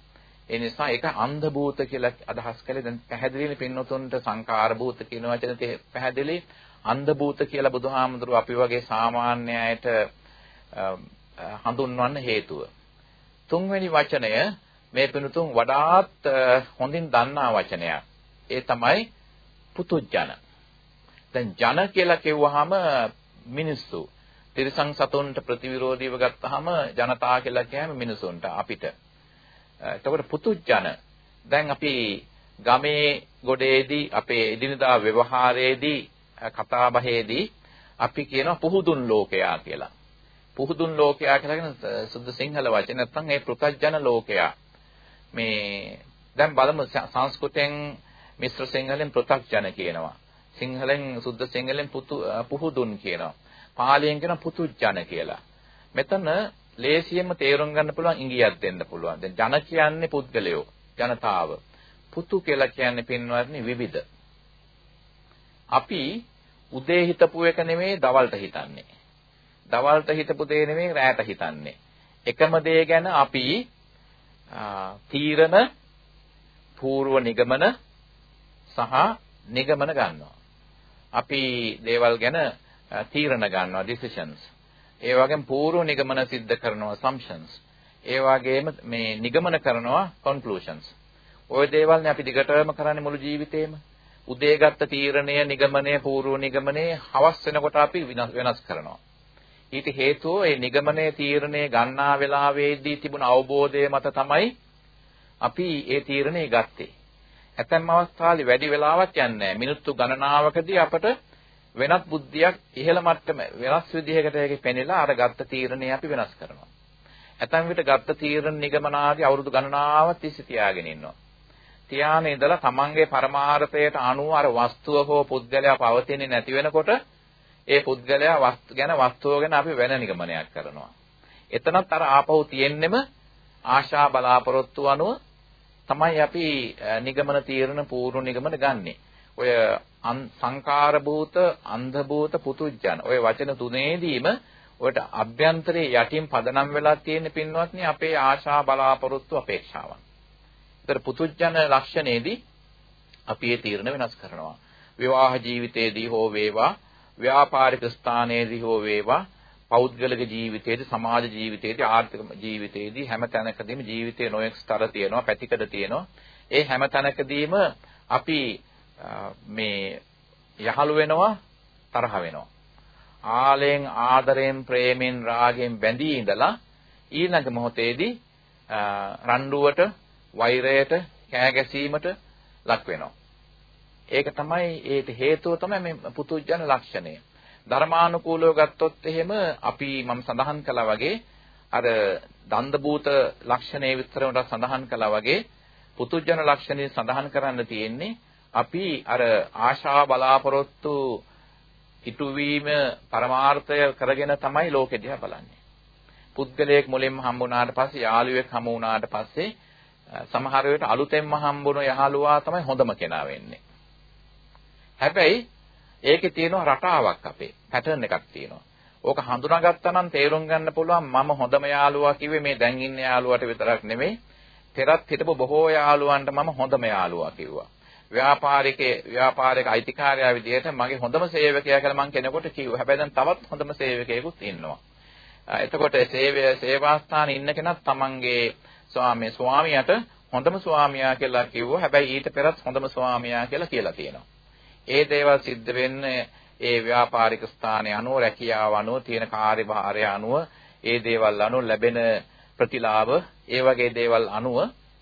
ඒ නිසා ඒක අන්ධ භූත කියලා අදහස් කළේ දැන් පැහැදිලිනේ පින්නතුන්ට සංකාර භූත කියන වචනේ පැහැදිලි අන්ධ භූත කියලා බුදුහාමුදුරුව අපි වගේ සාමාන්‍ය අයට හඳුන්වන්න හේතුව. තුන්වෙනි වචනය මේ පිනුතුන් වඩාත් හොඳින් දන්නා වචනයක්. ඒ තමයි පුතුජන. දැන් ජන කියලා කිව්වහම මිනිස්සු. තිරිසන් සතුන්ට ප්‍රතිවිරෝධීව ගත්තාම ජනතා කියලා කියහම මිනිසුන්ට අපිට. එතකොට පුතුජන දැන් අපි ගමේ ගොඩේදී අපේ එදිනදා ව්‍යවහාරයේදී කතා බහේදී අපි කියනවා පුහුදුන් ලෝකයා කියලා. පුහුදුන් ලෝකයා කියලා කියන සුද්ධ සිංහල වචන නැත්නම් ඒ පෘථජන ලෝකයා. මේ දැන් බලමු සංස්කෘතෙන් මිශ්‍ර සිංහලෙන් පෘථග්ජන කියනවා. සිංහලෙන් සුද්ධ සිංහලෙන් පුතු පුහුදුන් කියනවා. පාලියෙන් කියන පුතුජන කියලා. මෙතන ලේසියෙන්ම තේරුම් ගන්න පුළුවන් ඉංගියක් දෙන්න පුළුවන්. දැන් ජන කියන්නේ පුද්ගලයෝ, ජනතාව. පුතු කියලා කියන්නේ පින්වත්නි විවිධ. අපි උදේ හිතපු එක නෙමෙයි දවල්ට හිතන්නේ. දවල්ට හිතපු දේ නෙමෙයි රැයට හිතන්නේ. එකම දේ ගැන අපි තීරණ పూర్ව නිගමන සහ නිගමන ගන්නවා. අපි දේවල් ගැන තීරණ ගන්නවා decisions. ඒ වගේම పూర్ව නිගමන સિદ્ધ කරනවා assumptions. ඒ වගේම මේ නිගමන කරනවා conclusions. ওই දේවල්නේ අපි දිගටම කරන්නේ මුළු ජීවිතේම. උදේ ගත්ත තීරණය නිගමනය పూర్ව නිගමනය හවස් වෙනකොට අපි වෙනස් කරනවා. ඊට හේතුව ඒ නිගමනයේ තීරණය ගන්නා වෙලාවේදී තිබුණ අවබෝධය මත තමයි අපි ඒ තීරණය ගත්තේ. ඇතැම් අවස්ථාවල වැඩි වෙලාවක් යන්නේ නැහැ. මිනිත්තු ගණනාවකදී අපට වෙනත් බුද්ධියක් ඉහළ මට්ටම වෙනස් විදිහකට ඒකේ පෙනෙලා අර ගත්ත තීරණය අපි වෙනස් කරනවා. ඇතැම් විට ගත්ත තීරණ නිගමනාදී අවුරුදු ගණනාවක් තිස්සේ තියාගෙන ඉන්නවා. තියානේ ඉඳලා තමන්ගේ පරමාර්ථයට අනුව අර වස්තුව හෝ පුද්ගලයා පවතින්නේ නැති වෙනකොට ඒ පුද්ගලයා වස්තු ගැන වස්තුව ගැන අපි වෙන නිගමනයක් කරනවා. එතනත් අර ආපහු තියෙන්නෙම ආශා බලාපොරොත්තු අනුව තමයි අපි නිගමන තීරණ පූර්ව නිගමන ගන්නෙ. ඔය සංකාර භූත, අන්ධ භූත, පුතුජන. ඔය වචන තුනේදීම ඔයට අභ්‍යන්තරයේ යටින් පදනම් වෙලා තියෙන පින්වත්නි අපේ ආශා බලාපොරොත්තු අපේක්ෂාවන්. ඒතර පුතුජන ලක්ෂණේදී අපි ඒ තීරණ වෙනස් කරනවා. විවාහ ජීවිතයේදී හෝ වේවා, ව්‍යාපාරික ස්ථානයේදී හෝ වේවා, පෞද්ගලික ජීවිතයේදී, සමාජ ජීවිතයේදී, ආර්ථික ජීවිතයේදී හැම තැනකදීම ජීවිතයේ නොයෙක් ස්තර තියෙනවා, පැතිකඩ තියෙනවා. ඒ හැම තැනකදීම අපි මේ යහළු වෙනවා, තරහ වෙනවා. ආලෙන්, ආදරෙන්, ප්‍රේමෙන්, රාගෙන් බැඳී ඉඳලා ඊළඟ මොහොතේදී රණ්ඩුවට, වෛරයට, කෑ ලක් වෙනවා. ඒක තමයි ඒට හේතුව තමයි මේ පුතුජන ලක්ෂණය. ධර්මානුකූලව ගත්තොත් එහෙම අපි මම සඳහන් කළා වගේ අර දන්ද භූත ලක්ෂණයේ විස්තර වලට සඳහන් කළා වගේ පුතුජන ලක්ෂණය සඳහන් කරන්න තියෙන්නේ අපි අර ආශා බලාපොරොත්තු ඉටුවීම පරමාර්ථය කරගෙන තමයි ලෝකෙ දිහා බලන්නේ. පුද්ගලයෙක් මුලින්ම හම්බුණාට පස්සේ යාළුවෙක් හමු වුණාට පස්සේ සමහර වෙලට අලුතෙන්ම හම්බුණු යහළුවා තමයි හොඳම කෙනා වෙන්නේ. හැබැයි ඒකේ තියෙනවා රටාවක් අපේ. පැටර්න් එකක් තියෙනවා. ඕක හඳුනාගත්තා නම් තේරුම් ගන්න පුළුවන් මම හොඳම යාළුවා කිව්වේ මේ දැන් ඉන්න යාළුවාට විතරක් නෙමෙයි. පෙරත් හිටපු බොහෝ යාළුවන්ට මම හොඳම යාළුවා කිව්වා. ව්‍යාපාරිකේ ව්‍යාපාරික අයිතිකාරයා විදිහට මගේ හොඳම සේවකයා කියලා මම කෙනෙකුට කිව්වා. හැබැයි දැන් තවත් හොඳම සේවකයෙකුත් ඉන්නවා. එතකොට සේවය සේවාස්ථානයේ ඉන්න කෙනත් තමන්ගේ ස්වාමී ස්වාමියාට හොඳම ස්වාමියා කියලා කිව්වා. හැබැයි ඊට පෙරත් හොඳම ස්වාමියා කියලා කියලා තියෙනවා. ඒ දේවල් සිද්ධ වෙන්නේ ඒ ව්‍යාපාරික ස්ථානයේ අනුව රැකියාව අනුව තියෙන කාර්යභාරය අනුව ඒ දේවල් අනුව ලැබෙන ප්‍රතිලාභ ඒ වගේ දේවල් අනුව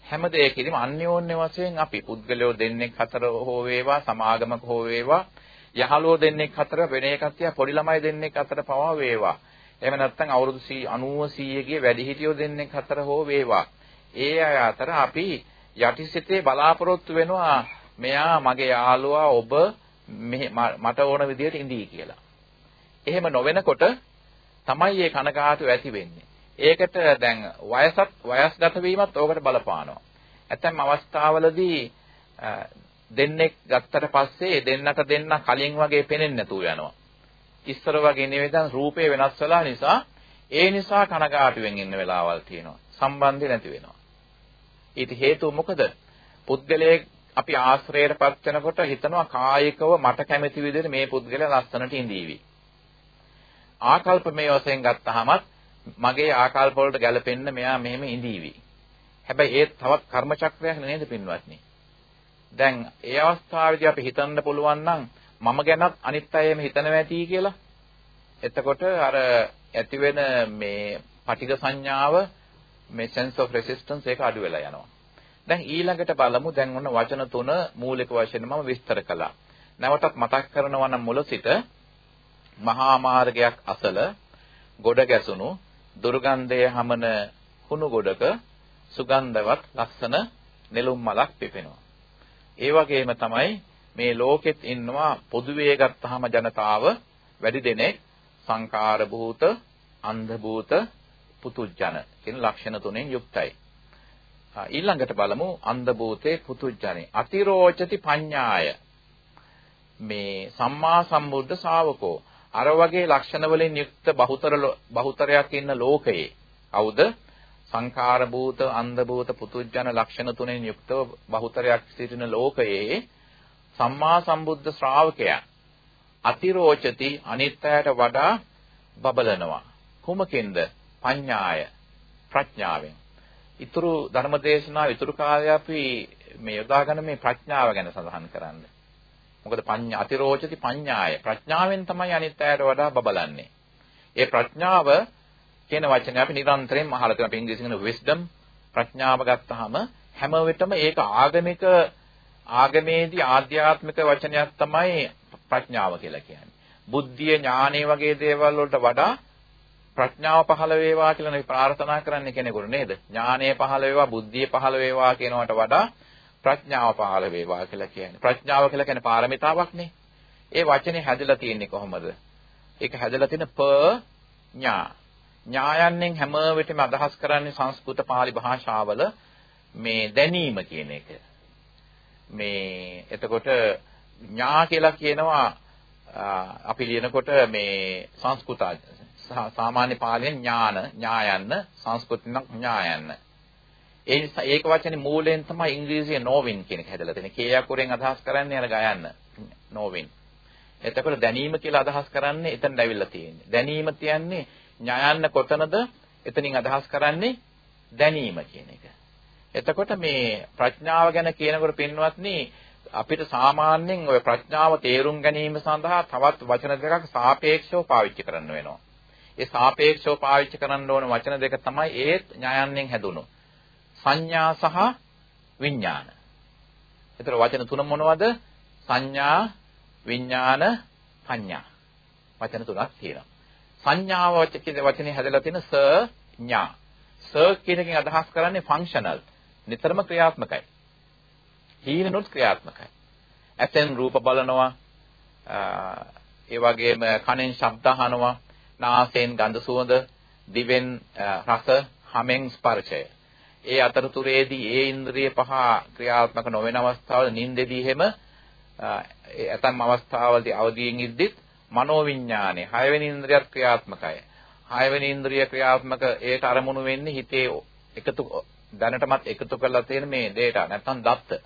හැම දෙයකදීම අන්‍යෝන්‍ය වශයෙන් අපි පුද්ගලයෝ දෙන්නෙක් අතර හෝ වේවා සමාගමක හෝ වේවා යහළුවෝ දෙන්නෙක් අතර වෙන එකක් තියා පොඩි ළමයි දෙන්නෙක් අතර පවා වේවා එහෙම නැත්නම් අවුරුදු 90 100 ගිය වැඩිහිටියෝ දෙන්නෙක් අතර හෝ වේවා ඒ අය අතර අපි යටිසිතේ බලාපොරොත්තු වෙනවා මෙයා මගේ යාළුවා ඔබ මට ඕන විදිහට ඉඳී කියලා. එහෙම නොවෙනකොට තමයි මේ කනගාටු ඇති වෙන්නේ. ඒකට දැන් වයසත් වයස්ගත වීමත් ඕකට බලපානවා. ඇතැම් අවස්ථාවලදී දෙන්නෙක් ගත්තට පස්සේ දෙන්නට දෙන්න කලින් වගේ පේන්නේ නැතුව යනවා. ඉස්සර වගේ නෙවෙයි දැන් රූපේ වෙනස් වෙලා නිසා ඒ නිසා කනගාටුවෙන් ඉන්න වෙලාවල් තියෙනවා. සම්බන්ධය නැති වෙනවා. ඊට හේතුව මොකද? පුද්ගලයේ අපි ආශ්‍රයයටපත් වෙනකොට හිතනවා කායිකව මට කැමති විදිහට මේ පුද්ගලයා ලස්සනට ඉඳීවි. ආකල්ප මේ වශයෙන් ගත්තාමත් මගේ ආකල්ප වලට ගැලපෙන්න මෙයා මෙහෙම ඉඳීවි. හැබැයි ඒ තවත් කර්ම චක්‍රයක් නේද පින්වත්නි. දැන් ඒ අවස්ථාවේදී අපි හිතන්න පුළුවන් නම් මම ගැනත් අනිත් අය එහෙම හිතනවා ඇති කියලා. එතකොට අර ඇති වෙන මේ පටිඝ සංඥාව මේ sense of resistance ඒක අඩු වෙලා යනවා. දැන් ඊළඟට බලමු දැන් ඔන්න වචන තුන මූලික වශයෙන් මම විස්තර කළා. නැවතත් මතක් කරනවා නම් මුල සිට මහා මාර්ගයක් අසල ගොඩ ගැසුණු දුර්ගන්ධය හමන හුණු ගොඩක සුගන්ධවත් ලස්සන නෙළුම් මලක් පිපෙනවා. ඒ වගේම තමයි මේ ලෝකෙත් ඉන්නවා පොදුවේ ගත්තාම ජනතාව වැඩි දෙනෙක් සංකාර භූත, අන්ධ භූත, පුතුජන කියන ලක්ෂණ තුනෙන් යුක්තයි. ඊළඟට බලමු අන්ධ භූතේ පුතුජනේ. අතිරෝචති පඤ්ඤාය. මේ සම්මා සම්බුද්ධ ශාවකෝ. අර වගේ ලක්ෂණ වලින් යුක්ත බහුතර බහුතරයක් ඉන්න ලෝකයේ. කවුද? සංඛාර භූත අන්ධ භූත පුතුජන ලක්ෂණ තුනෙන් යුක්තව බහුතරයක් සිටින ලෝකයේ සම්මා සම්බුද්ධ ශ්‍රාවකයා අතිරෝචති අනිත්‍යයට වඩා බබලනවා. කුමකින්ද? පඤ්ඤාය ප්‍රඥාවෙන්. ඊතුරු ධර්මදේශනා ඊතුරු කාලය අපි මේ යොදාගන්න මේ ප්‍රඥාව ගැන සඳහන් කරන්නේ. මොකද පඤ්ඤා අතිරෝචති පඤ්ඤාය. ප්‍රඥාවෙන් තමයි අනිත්‍යයට වඩා බබලන්නේ. ඒ ප්‍රඥාව කියන වචනේ අපි නිරන්තරයෙන් අහලා තියෙනවා. අපි ඉංග්‍රීසියෙන් කියන wisdom. ප්‍රඥාව ගත්තාම හැම වෙලටම ඒක ආගමික ආගමේදී ආධ්‍යාත්මික වචනයක් තමයි ප්‍රඥාව කියලා කියන්නේ. බුද්ධිය ඥානෙ වගේ දේවල් වලට වඩා ප්‍රඥාව පහළ වේවා කියලා නෙවෙයි ප්‍රාර්ථනා කරන්නේ කෙනෙකුට නේද? ඥානය පහළ වේවා, බුද්ධිය පහළ වේවා කියනවට වඩා ප්‍රඥාව පහළ වේවා කියලා කියන්නේ. ප්‍රඥාව කියලා කියන්නේ පාරමිතාවක්නේ. ඒ වචනේ හැදලා තියෙන්නේ කොහොමද? ඒක හැදලා තියෙන ප ඥා. ඥායන්ෙන් හැම වෙලෙම අදහස් කරන්නේ සංස්කෘත පාලි භාෂාවල මේ දැනීම කියන එක. මේ එතකොට ඥා කියලා කියනවා අපි ලියනකොට මේ සංස්කෘත සාමාන්‍ය පාලියෙන් ඥාන ඥායන්න සංස්කෘතියක් ඥායන්න ඒ නිසා ඒක වචනේ මූලයෙන් තමයි ඉංග්‍රීසියේ නොවින් කියන එක හැදලා තියෙන්නේ. කේ අකුරෙන් අදහස් කරන්නේ අර ගයන්න නොවින්. එතකොට දැනීම කියලා අදහස් කරන්නේ එතනට ඇවිල්ලා තියෙන්නේ. දැනීම කියන්නේ ඥායන්න කොතනද? එතනින් අදහස් කරන්නේ දැනීම කියන එක. එතකොට මේ ප්‍රඥාව ගැන කියනකොට පින්වත්නි අපිට සාමාන්‍යයෙන් ওই ප්‍රඥාව තේරුම් ගැනීම සඳහා තවත් වචන දෙකක් සාපේක්ෂව පාවිච්චි කරන්න වෙනවා. ඒ සාපේක්ෂව පාවිච්චි කරන්න ඕන වචන දෙක තමයි ඒත් ඥායන්යෙන් හැදුණු. සංඥා සහ විඥාන. ඒතර වචන තුන මොනවද? සංඥා, විඥාන, පඤ්ඤා. වචන තුනක් තියෙනවා. සංඥාව වචනේ හැදලා තියෙන ස ඥා. ස කියන එකෙන් අදහස් කරන්නේ ෆන්ක්ෂනල්. නිතරම ක්‍රියාත්මකයි. හීනනොත් ක්‍රියාත්මකයි. ඇසෙන් රූප බලනවා, ඒ වගේම කනෙන් ශබ්ද අහනවා, නාසයෙන් ගඳ සුවඳ, දිවෙන් රස, හමෙන් ස්පර්ශය. ඒ අතරතුරේදී ඒ ඉන්ද්‍රිය පහ ක්‍රියාත්මක නොවන අවස්ථාවල නිින්දෙදී හැම ඇතම් අවස්ථාවලදී අවදියෙන් ඉද්දිත් මනෝවිඤ්ඤාණය හයවෙනි ඉන්ද්‍රියත් ක්‍රියාත්මකයි. හයවෙනි ඉන්ද්‍රිය ක්‍රියාත්මක ඒට අරමුණු වෙන්නේ හිතේ එකතු දැනටමත් එකතු කරලා තියෙන මේ data නැත්නම් දත්ත.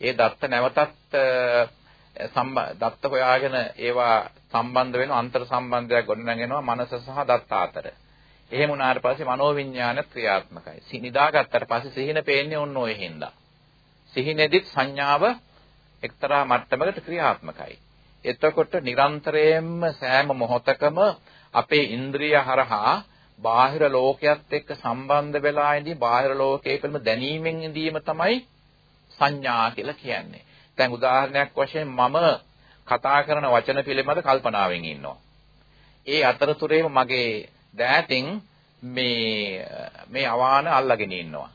ඒ දත්ත නැවතත් දත්ත හොයාගෙන ඒවා සම්බන්ධ වෙන අන්තර් සම්බන්ධයක් ගොඩනගෙනවා මනස සහ දත්ත අතර. එහෙම වුණාට පස්සේ මනෝවිඤ්ඤාණ ක්‍රියාත්මකයි. නිදාගත්තට පස්සේ සිහින පේන්නේ ඔන්න ඔය හින්දා. සිහිනෙදිත් සංඥාව එක්තරා මට්ටමකට ක්‍රියාත්මකයි. එතකොට නිරන්තරයෙන්ම සෑම මොහොතකම අපේ ඉන්ද්‍රිය හරහා බාහිර ලෝකයක් එක්ක සම්බන්ධ වෙලා ඉඳී බාහිර ලෝකයේ පිළිම දැනීමෙන් ඉඳීම තමයි සංඥා කියලා කියන්නේ. දැන් උදාහරණයක් වශයෙන් මම කතා කරන වචන පිළිබඳ කල්පනාවෙන් ඉන්නවා. ඒ අතරතුරේම මගේ දෑතින් මේ මේ අවාන අල්ලගෙන ඉන්නවා.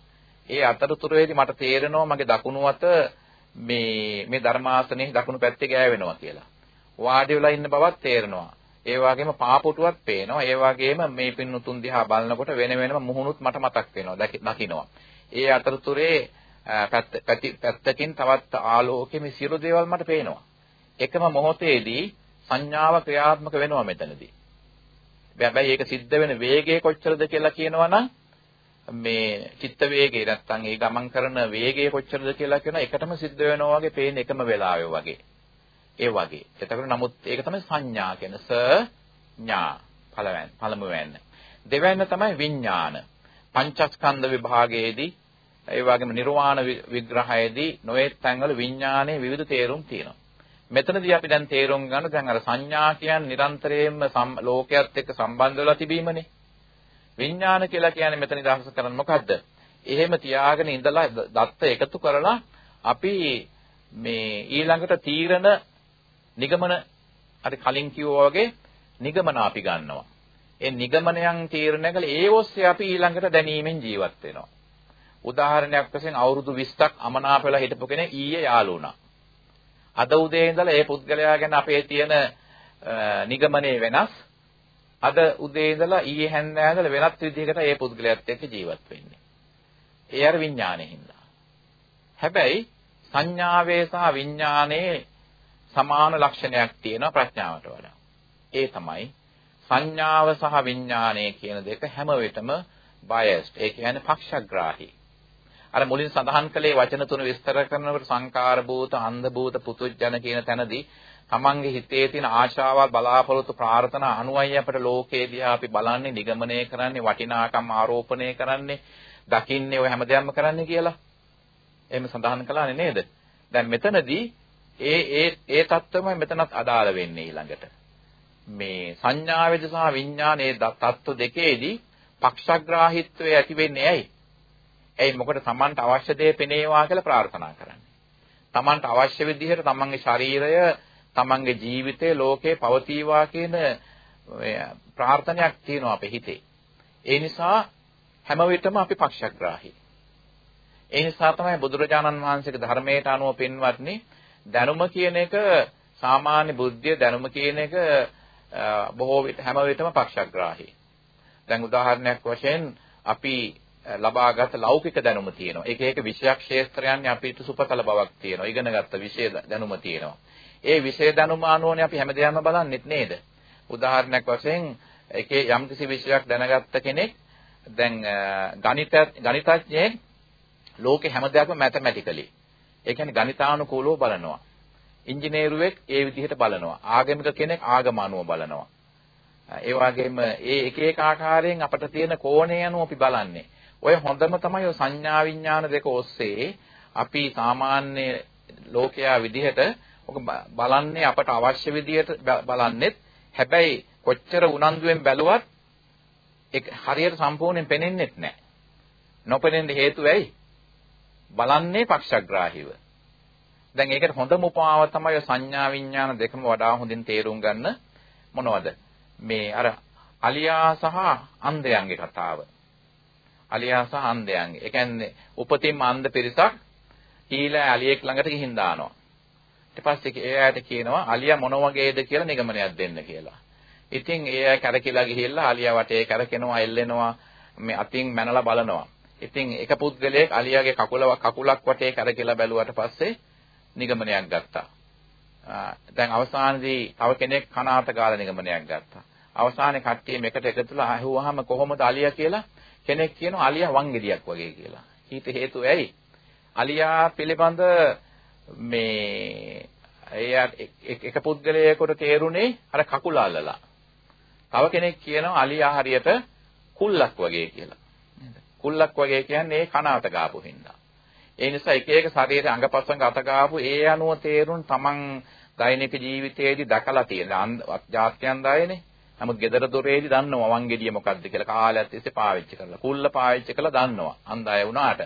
ඒ අතරතුරේදී මට තේරෙනවා මගේ දකුණු අත මේ මේ ධර්මාසනයේ දකුණු පැත්තේ ගෑවෙනවා කියලා. වාඩි වෙලා ඉන්න බවත් තේරෙනවා. ඒ වගේම පාපොටුවක් පේනවා. ඒ වගේම මේ පින්නතුන් දිහා බලනකොට වෙන වෙනම මුහුණුත් මට මතක් වෙනවා. දකින්නවා. ඒ අතරතුරේ පැත්තකින් තවත් ආලෝකයේ මේ සියලු දේවල් මට පේනවා. එකම මොහොතේදී සංඥාව ක්‍රියාත්මක වෙනවා මෙතනදී. හැබැයි ඒක සිද්ධ වෙන වේගය කොච්චරද කියලා කියනවනම් මේ චිත්ත වේගය නැත්තම් ඒ ගමන් කරන වේගය කොච්චරද කියලා කියන එකටම සිද්ධ වෙනවා වගේ පේන එකම වෙලාවෙ වගේ. ඒ වගේ. එතකොට නමුත් ඒක තමයි සංඥා කියන ස ඥා පළවෙනි පළමුවෙන්න. දෙවැන්න තමයි විඥාන. පංචස්කන්ධ විභාගයේදී ඒ වගේම නිර්වාණ විග්‍රහයේදී නොයෙක් තැන්වල විඥානයේ විවිධ තේරුම් තියෙනවා. මෙතනදී අපි දැන් තේරුම් ගන්න දැන් අර සංඥා කියන්නේ නිරන්තරයෙන්ම ලෝකයක් එක්ක සම්බන්ධ වෙලා තිබීමනේ. විඥාන කියලා කියන්නේ මෙතන ඉදහස කරන්නේ මොකද්ද? එහෙම තියාගෙන ඉඳලා දත්ත එකතු කරලා අපි මේ ඊළඟට තීරණ නිගමන අර කලින් කිව්වා වගේ නිගමන අපි ගන්නවා. ඒ නිගමනයන් තීරණය කළ ඒ ඔස්සේ අපි ඊළඟට දැනීමෙන් ජීවත් වෙනවා. උදාහරණයක් වශයෙන් අවුරුදු 20ක් අමනාප වෙලා හිටපු කෙනෙක් ඊයේ යාළු වුණා. අද උදේ ඉඳලා ඒ පුද්ගලයා ගැන අපේ තියෙන නිගමනයේ වෙනස්. අද උදේ ඉඳලා ඊයේ හැන්දෑ ඉඳලා වෙනත් විදිහකට ඒ පුද්ගලයාත් එක්ක ජීවත් වෙන්නේ. ඒ අර විඥානයේ හින්දා. හැබැයි සංඥාවේ සහ විඥානයේ සමාන ලක්ෂණයක් තියෙනවා ප්‍රඥාවට වඩා. ඒ තමයි සංඥාව සහ විඥානය කියන දෙක හැම වෙලෙම biased. ඒ කියන්නේ පක්ෂග්‍රාහී. අර මුලින් සඳහන් කළේ වචන තුන විස්තර කරනකොට සංකාර භූත, අන්ධ භූත, පුතුජන කියන තැනදී තමන්ගේ හිතේ තියෙන ආශාවල් බලාපොරොත්තු ප්‍රාර්ථනා අනුවයි අපිට ලෝකේ දිහා අපි බලන්නේ, නිගමනය කරන්නේ, වටිනාකම් ආරෝපණය කරන්නේ, දකින්නේ ඔය හැමදේම කරන්නේ කියලා. එහෙම සඳහන් කළානේ නේද? දැන් මෙතනදී ඒ ඒ ඒ தත්ත්වමයි මෙතනත් අදාළ වෙන්නේ ඊළඟට. මේ සංඥාවේද සහ විඥානයේ தත්ත්ව දෙකේදී පක්ෂග්‍රාහීත්වය ඇති වෙන්නේ ඇයි? ඇයි මොකද Tamanට අවශ්‍ය දේ පෙනේවා කියලා ප්‍රාර්ථනා කරන්නේ. Tamanට අවශ්‍ය විදිහට Tamanගේ ශරීරය, Tamanගේ ජීවිතය ලෝකේ පවතිවා කියන ප්‍රාර්ථනයක් තියෙනවා අපේ හිතේ. ඒ නිසා හැම විටම අපි පක්ෂග්‍රාහී. ඒ නිසා තමයි බුදුරජාණන් වහන්සේගේ ධර්මයට අනුව පින්වත්නි දැනුම කියන එක සාමාන්‍ය බුද්ධිය දැනුම කියන එක බොහෝ විට හැම විටම පක්ෂග්‍රාහී. දැන් උදාහරණයක් වශයෙන් අපි ලබාගත් ලෞකික දැනුම තියෙනවා. ඒක ඒක විෂයක් ක්ෂේත්‍රයන්ගේ අපිට සුපතල බවක් තියෙනවා. ඉගෙනගත්ත විෂය දැනුම තියෙනවා. ඒ විෂය දැනුම අනුවනේ අපි හැමදේම බලන්නෙත් නේද? උදාහරණයක් වශයෙන් ඒකේ යම්කිසි විෂයක් දැනගත්ත කෙනෙක් දැන් ගණිත ගණිතඥයෙක් ලෝකේ හැම දෙයක්ම මැතමැටිකලි. ඒ කියන්නේ ගණිතානුකූලව බලනවා. ඉංජිනේරුවෙක් ඒ විදිහට බලනවා. ආගමික කෙනෙක් ආගම අනුව බලනවා. ඒ වගේම ඒ එක එක ආකාරයෙන් අපිට තියෙන කෝණය අනුව අපි බලන්නේ. ඔය හොඳම තමයි ඔය සංඥා විඥාන දෙක ඔස්සේ අපි සාමාන්‍ය ලෝකයා විදිහට ඔක බලන්නේ අපට අවශ්‍ය විදිහට බලන්නෙත් හැබැයි කොච්චර උනන්දුවෙන් බැලුවත් ඒක හරියට සම්පූර්ණයෙන් පේනෙන්නේ නැහැ. නොපෙනෙන්න හේතුව ඇයි? බලන්නේ පක්ෂග්‍රාහීව. දැන් ඒකට හොඳම උපමාව තමයි සංඥා විඥාන දෙකම වඩා හොඳින් තේරුම් ගන්න මොනවද? මේ අර අලියා සහ අන්ධයන්ගේ කතාව. අලියා සහ අන්ධයන්ගේ. ඒ කියන්නේ උපතින්ම අන්ධ පිරිසක් ඊළා අලියෙක් ළඟට ගිහින් දානවා. ඊට පස්සේ ඒ අයට කියනවා අලියා මොන වගේද කියලා නිගමනයක් දෙන්න කියලා. ඉතින් ඒ අය කරකිලා ගිහිල්ලා අලියා වටේ කරකිනවා එල්ලෙනවා මේ අතින් මැනලා බලනවා. ඉතින් එක පුද්ගලයෙක් අලියාගේ කකුල කකුලක් වටේ කරකිලා බැලුවට පස්සේ නිගමනයක් ගත්තා. දැන් අවසානයේදී තව කෙනෙක් කනාත ගාලා නිගමනයක් ගත්තා. අවසානයේ කට්ටිය මේකට එකතුලා අහුවාම කොහොමද අලියා කියලා කෙනෙක් කියනවා අලියා වංගෙඩියක් වගේ කියලා. ඊට හේතුව ඇයි? අලියා පිළිබඳ මේ එයා එක පුද්ගලයෙකුට තේරුනේ අර කකුල අල්ලලා. තව කෙනෙක් කියනවා අලියා හරියට කුල්ලක් වගේ කියලා. කුල්ලක් වගේ කියන්නේ ඒ කනාත ගාපු හින්දා. ඒ නිසා එක එක ශරීරයේ අංගපසංග අත ගාපු ඒ අනුව තේරුම් තමන් දෛනික ජීවිතයේදී දැකලා තියෙන ජාත්‍යයන් දායනේ. නමුත් gedara doreedi දන්නවා වංගෙඩිය මොකක්ද කියලා කාලයක් තිස්සේ පාවිච්චි කරලා. කුල්ල පාවිච්චි කරලා දන්නවා. අන්දාය වුණාට.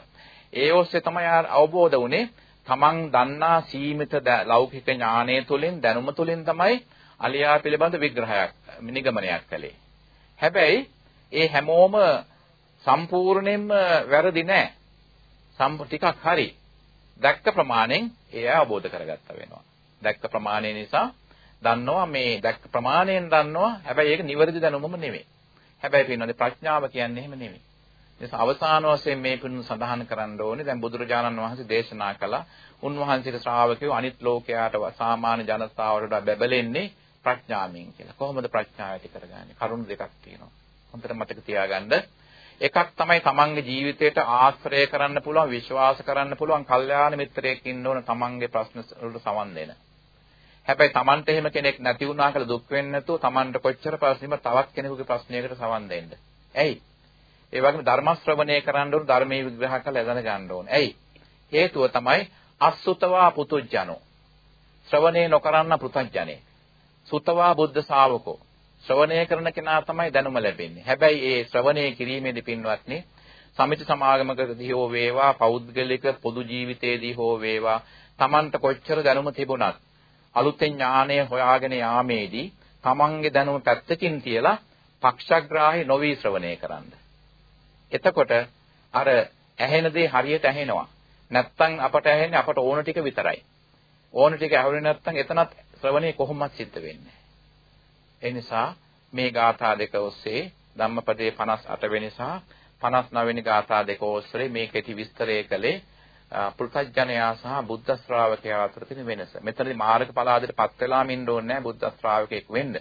ඒ ඔස්සේ තමයි අවබෝධ වුනේ තමන් දන්නා සීමිත ලෞකික ඥානය තුළින් දැනුම තුළින් තමයි අලියා පිළිබඳ විග්‍රහයක් නිගමනයක් කළේ. හැබැයි ඒ හැමෝම සම්පූර්ණයෙන්ම වැරදි නෑ. සම් ටිකක් හරි. දැක්ක ප්‍රමාණයෙන් ඒ අවබෝධ කරගත්ත වෙනවා. දැක්ක ප්‍රමාණය නිසා දන්නවා මේ දැක්ක ප්‍රමාණයෙන් දන්නවා. හැබැයි ඒක නිවැරදි දැනුමම නෙමෙයි. හැබැයි පින්නොත් ප්‍රඥාව කියන්නේ එහෙම නෙමෙයි. නිසා අවසාන වශයෙන් මේ පින්නු සඳහන් කරන්න ඕනේ. දැන් බුදුරජාණන් වහන්සේ දේශනා කළා. උන්වහන්සේගේ ශ්‍රාවකයෝ අනිත් ලෝකයාට සාමාන්‍ය ජනතාවට වඩා බැබලෙන්නේ ප්‍රඥාවෙන් කියලා. කොහොමද ප්‍රඥාව ඇති කරගන්නේ? කරුණු දෙකක් තියෙනවා. හොඳට මතක තියාගන්න. එකක් තමයි තමන්ගේ ජීවිතයට ආශ්‍රය කරන්න පුළුවන් විශ්වාස කරන්න පුළුවන් කල්යාණ මිත්‍රයෙක් ඉන්න ඕන තමන්ගේ ප්‍රශ්න වලට සමන් දෙන්න. හැබැයි තමන්ට එහෙම කෙනෙක් නැති වුණා කියලා දුක් වෙන්නේ නැතුව තමන්ට කොච්චර ප්‍රශ්නෙම තවත් කෙනෙකුගේ ප්‍රශ්නයකට සමන් දෙන්න. ඇයි? ඒ වගේම ධර්ම ශ්‍රවණය කරන්න ඕන ධර්මයේ විග්‍රහ කරලා දැන ගන්න ඕන. ඇයි? හේතුව තමයි අසුතවා පුතුජනෝ. ශ්‍රවණය නොකරන පෘතජ්ජනේ. සුතවා බුද්ධ ශාවකෝ. ශ්‍රවණය කරන කෙනා තමයි දැනුම ලැබෙන්නේ. හැබැයි ඒ ශ්‍රවණය කිරීමේදී පින්වත්නි සමිති සමාගමකදී හෝ වේවා පෞද්ගලික පොදු ජීවිතයේදී හෝ වේවා Tamanට කොච්චර දැනුම තිබුණත් අලුතෙන් ඥානය හොයාගෙන යාමේදී Tamanගේ දැනුම පැත්තකින් තියලා පක්ෂග්‍රාහී නොවි ශ්‍රවණය කරන්න. එතකොට අර ඇහෙන දේ හරියට ඇහෙනවා. නැත්තම් අපට ඇහෙන්නේ අපට ඕන ටික විතරයි. ඕන ටික ඇහුනේ නැත්තම් එතනත් ශ්‍රවණේ කොහොමවත් සිද්ධ වෙන්නේ ඒ නිසා මේ ගාථා දෙක ඔස්සේ ධම්මපදයේ 58 වෙනි සහ 59 වෙනි ගාථා දෙක ඔස්සේ මේ කෙටි විස්තරය කළේ පෘථජ්ජනයා සහ බුද්ධ ශ්‍රාවකයා අතර තියෙන වෙනස. මෙතනදී මාර්ගඵල ආදිටපත් වෙලාම ඉන්න ඕනේ නැහැ බුද්ධ ශ්‍රාවකෙක් වෙන්න.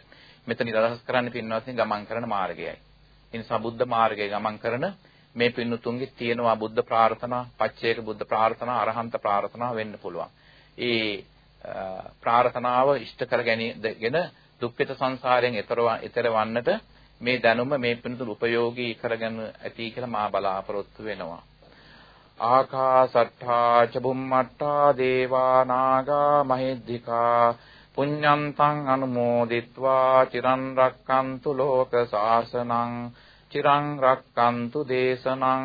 මෙතන ඉදහස් කරන්න පින්වත්නි ගමන් කරන මාර්ගයයි. ඒ නිසා බුද්ධ මාර්ගයේ ගමන් කරන මේ පින්නතුන්ගේ තියෙනවා බුද්ධ ප්‍රාර්ථනා, පච්චේක බුද්ධ ප්‍රාර්ථනා, අරහන්ත ප්‍රාර්ථනා වෙන්න පුළුවන්. ඒ ප්‍රාර්ථනාව ඉෂ්ට කර ගැනීමගෙන දුක්ඛිත සංසාරයෙන් එතර වන්නට මේ දැනුම මේ පිණිස උපයෝගී කරගෙන ඇති කියලා මා බලාපොරොත්තු වෙනවා. ආකාසට්ඨා ච බුම්මට්ඨා දේවා නාග මහිද්దికා පුඤ්ඤන්තං අනුමෝදිත්වා චිරන් රක්칸තු ලෝක සාසනං චිරන් රක්칸තු දේශනං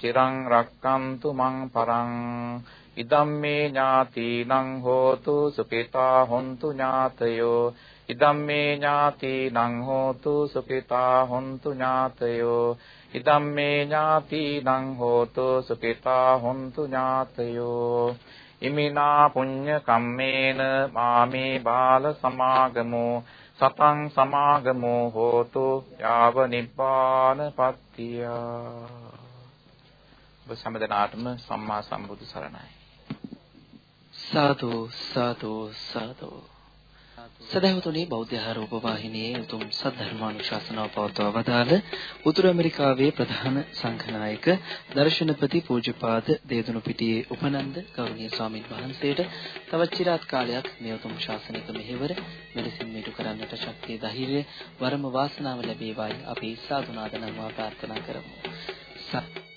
චිරන් රක්칸තු මං පරං ඉදම්මේ ඥාතිනං හෝතු සුඛිතා හොන්තු ඥාතයෝ ඉදම්මේ ඥාතිනං හෝතු සුඛිතා හොන්තු ඥාතයෝ ඉදම්මේ ඥාතිනං හෝතු සුඛිතා හොන්තු ඥාතයෝ ඉමිනා පුඤ්ඤ කම්මේන මාමේ බාල සමාගමෝ සතං සමාගමෝ හෝතු යාව නිබ්බාන පත්තිය ඔබ සම්දනාටම සම්මා සම්බුදු සරණයි. සාදු සාදු සාදු. සදහවතුනි බෞද්ධ ආරෝප වාහිනියේ උතුම් සද්ධර්මානුශාසනාව පවත්වා වදාළ උතුරු ඇමරිකාවේ ප්‍රධාන සංඝනායක දර්ශනපති පූජ්‍යපාද දේදුණු පිටියේ උපනන්ද ගෞරවනීය ස්වාමින් වහන්සේට තවත් චිරාත් කාලයක් මේ උතුම් ශාසනික මෙහෙවර මෙලෙසින් මෙටු කරන්නට ශක්තිය ධෛර්යය වරම වාසනාව ලැබේවායි අපි සාදුනාද නම්වා ප්‍රාර්ථනා කරමු. සත්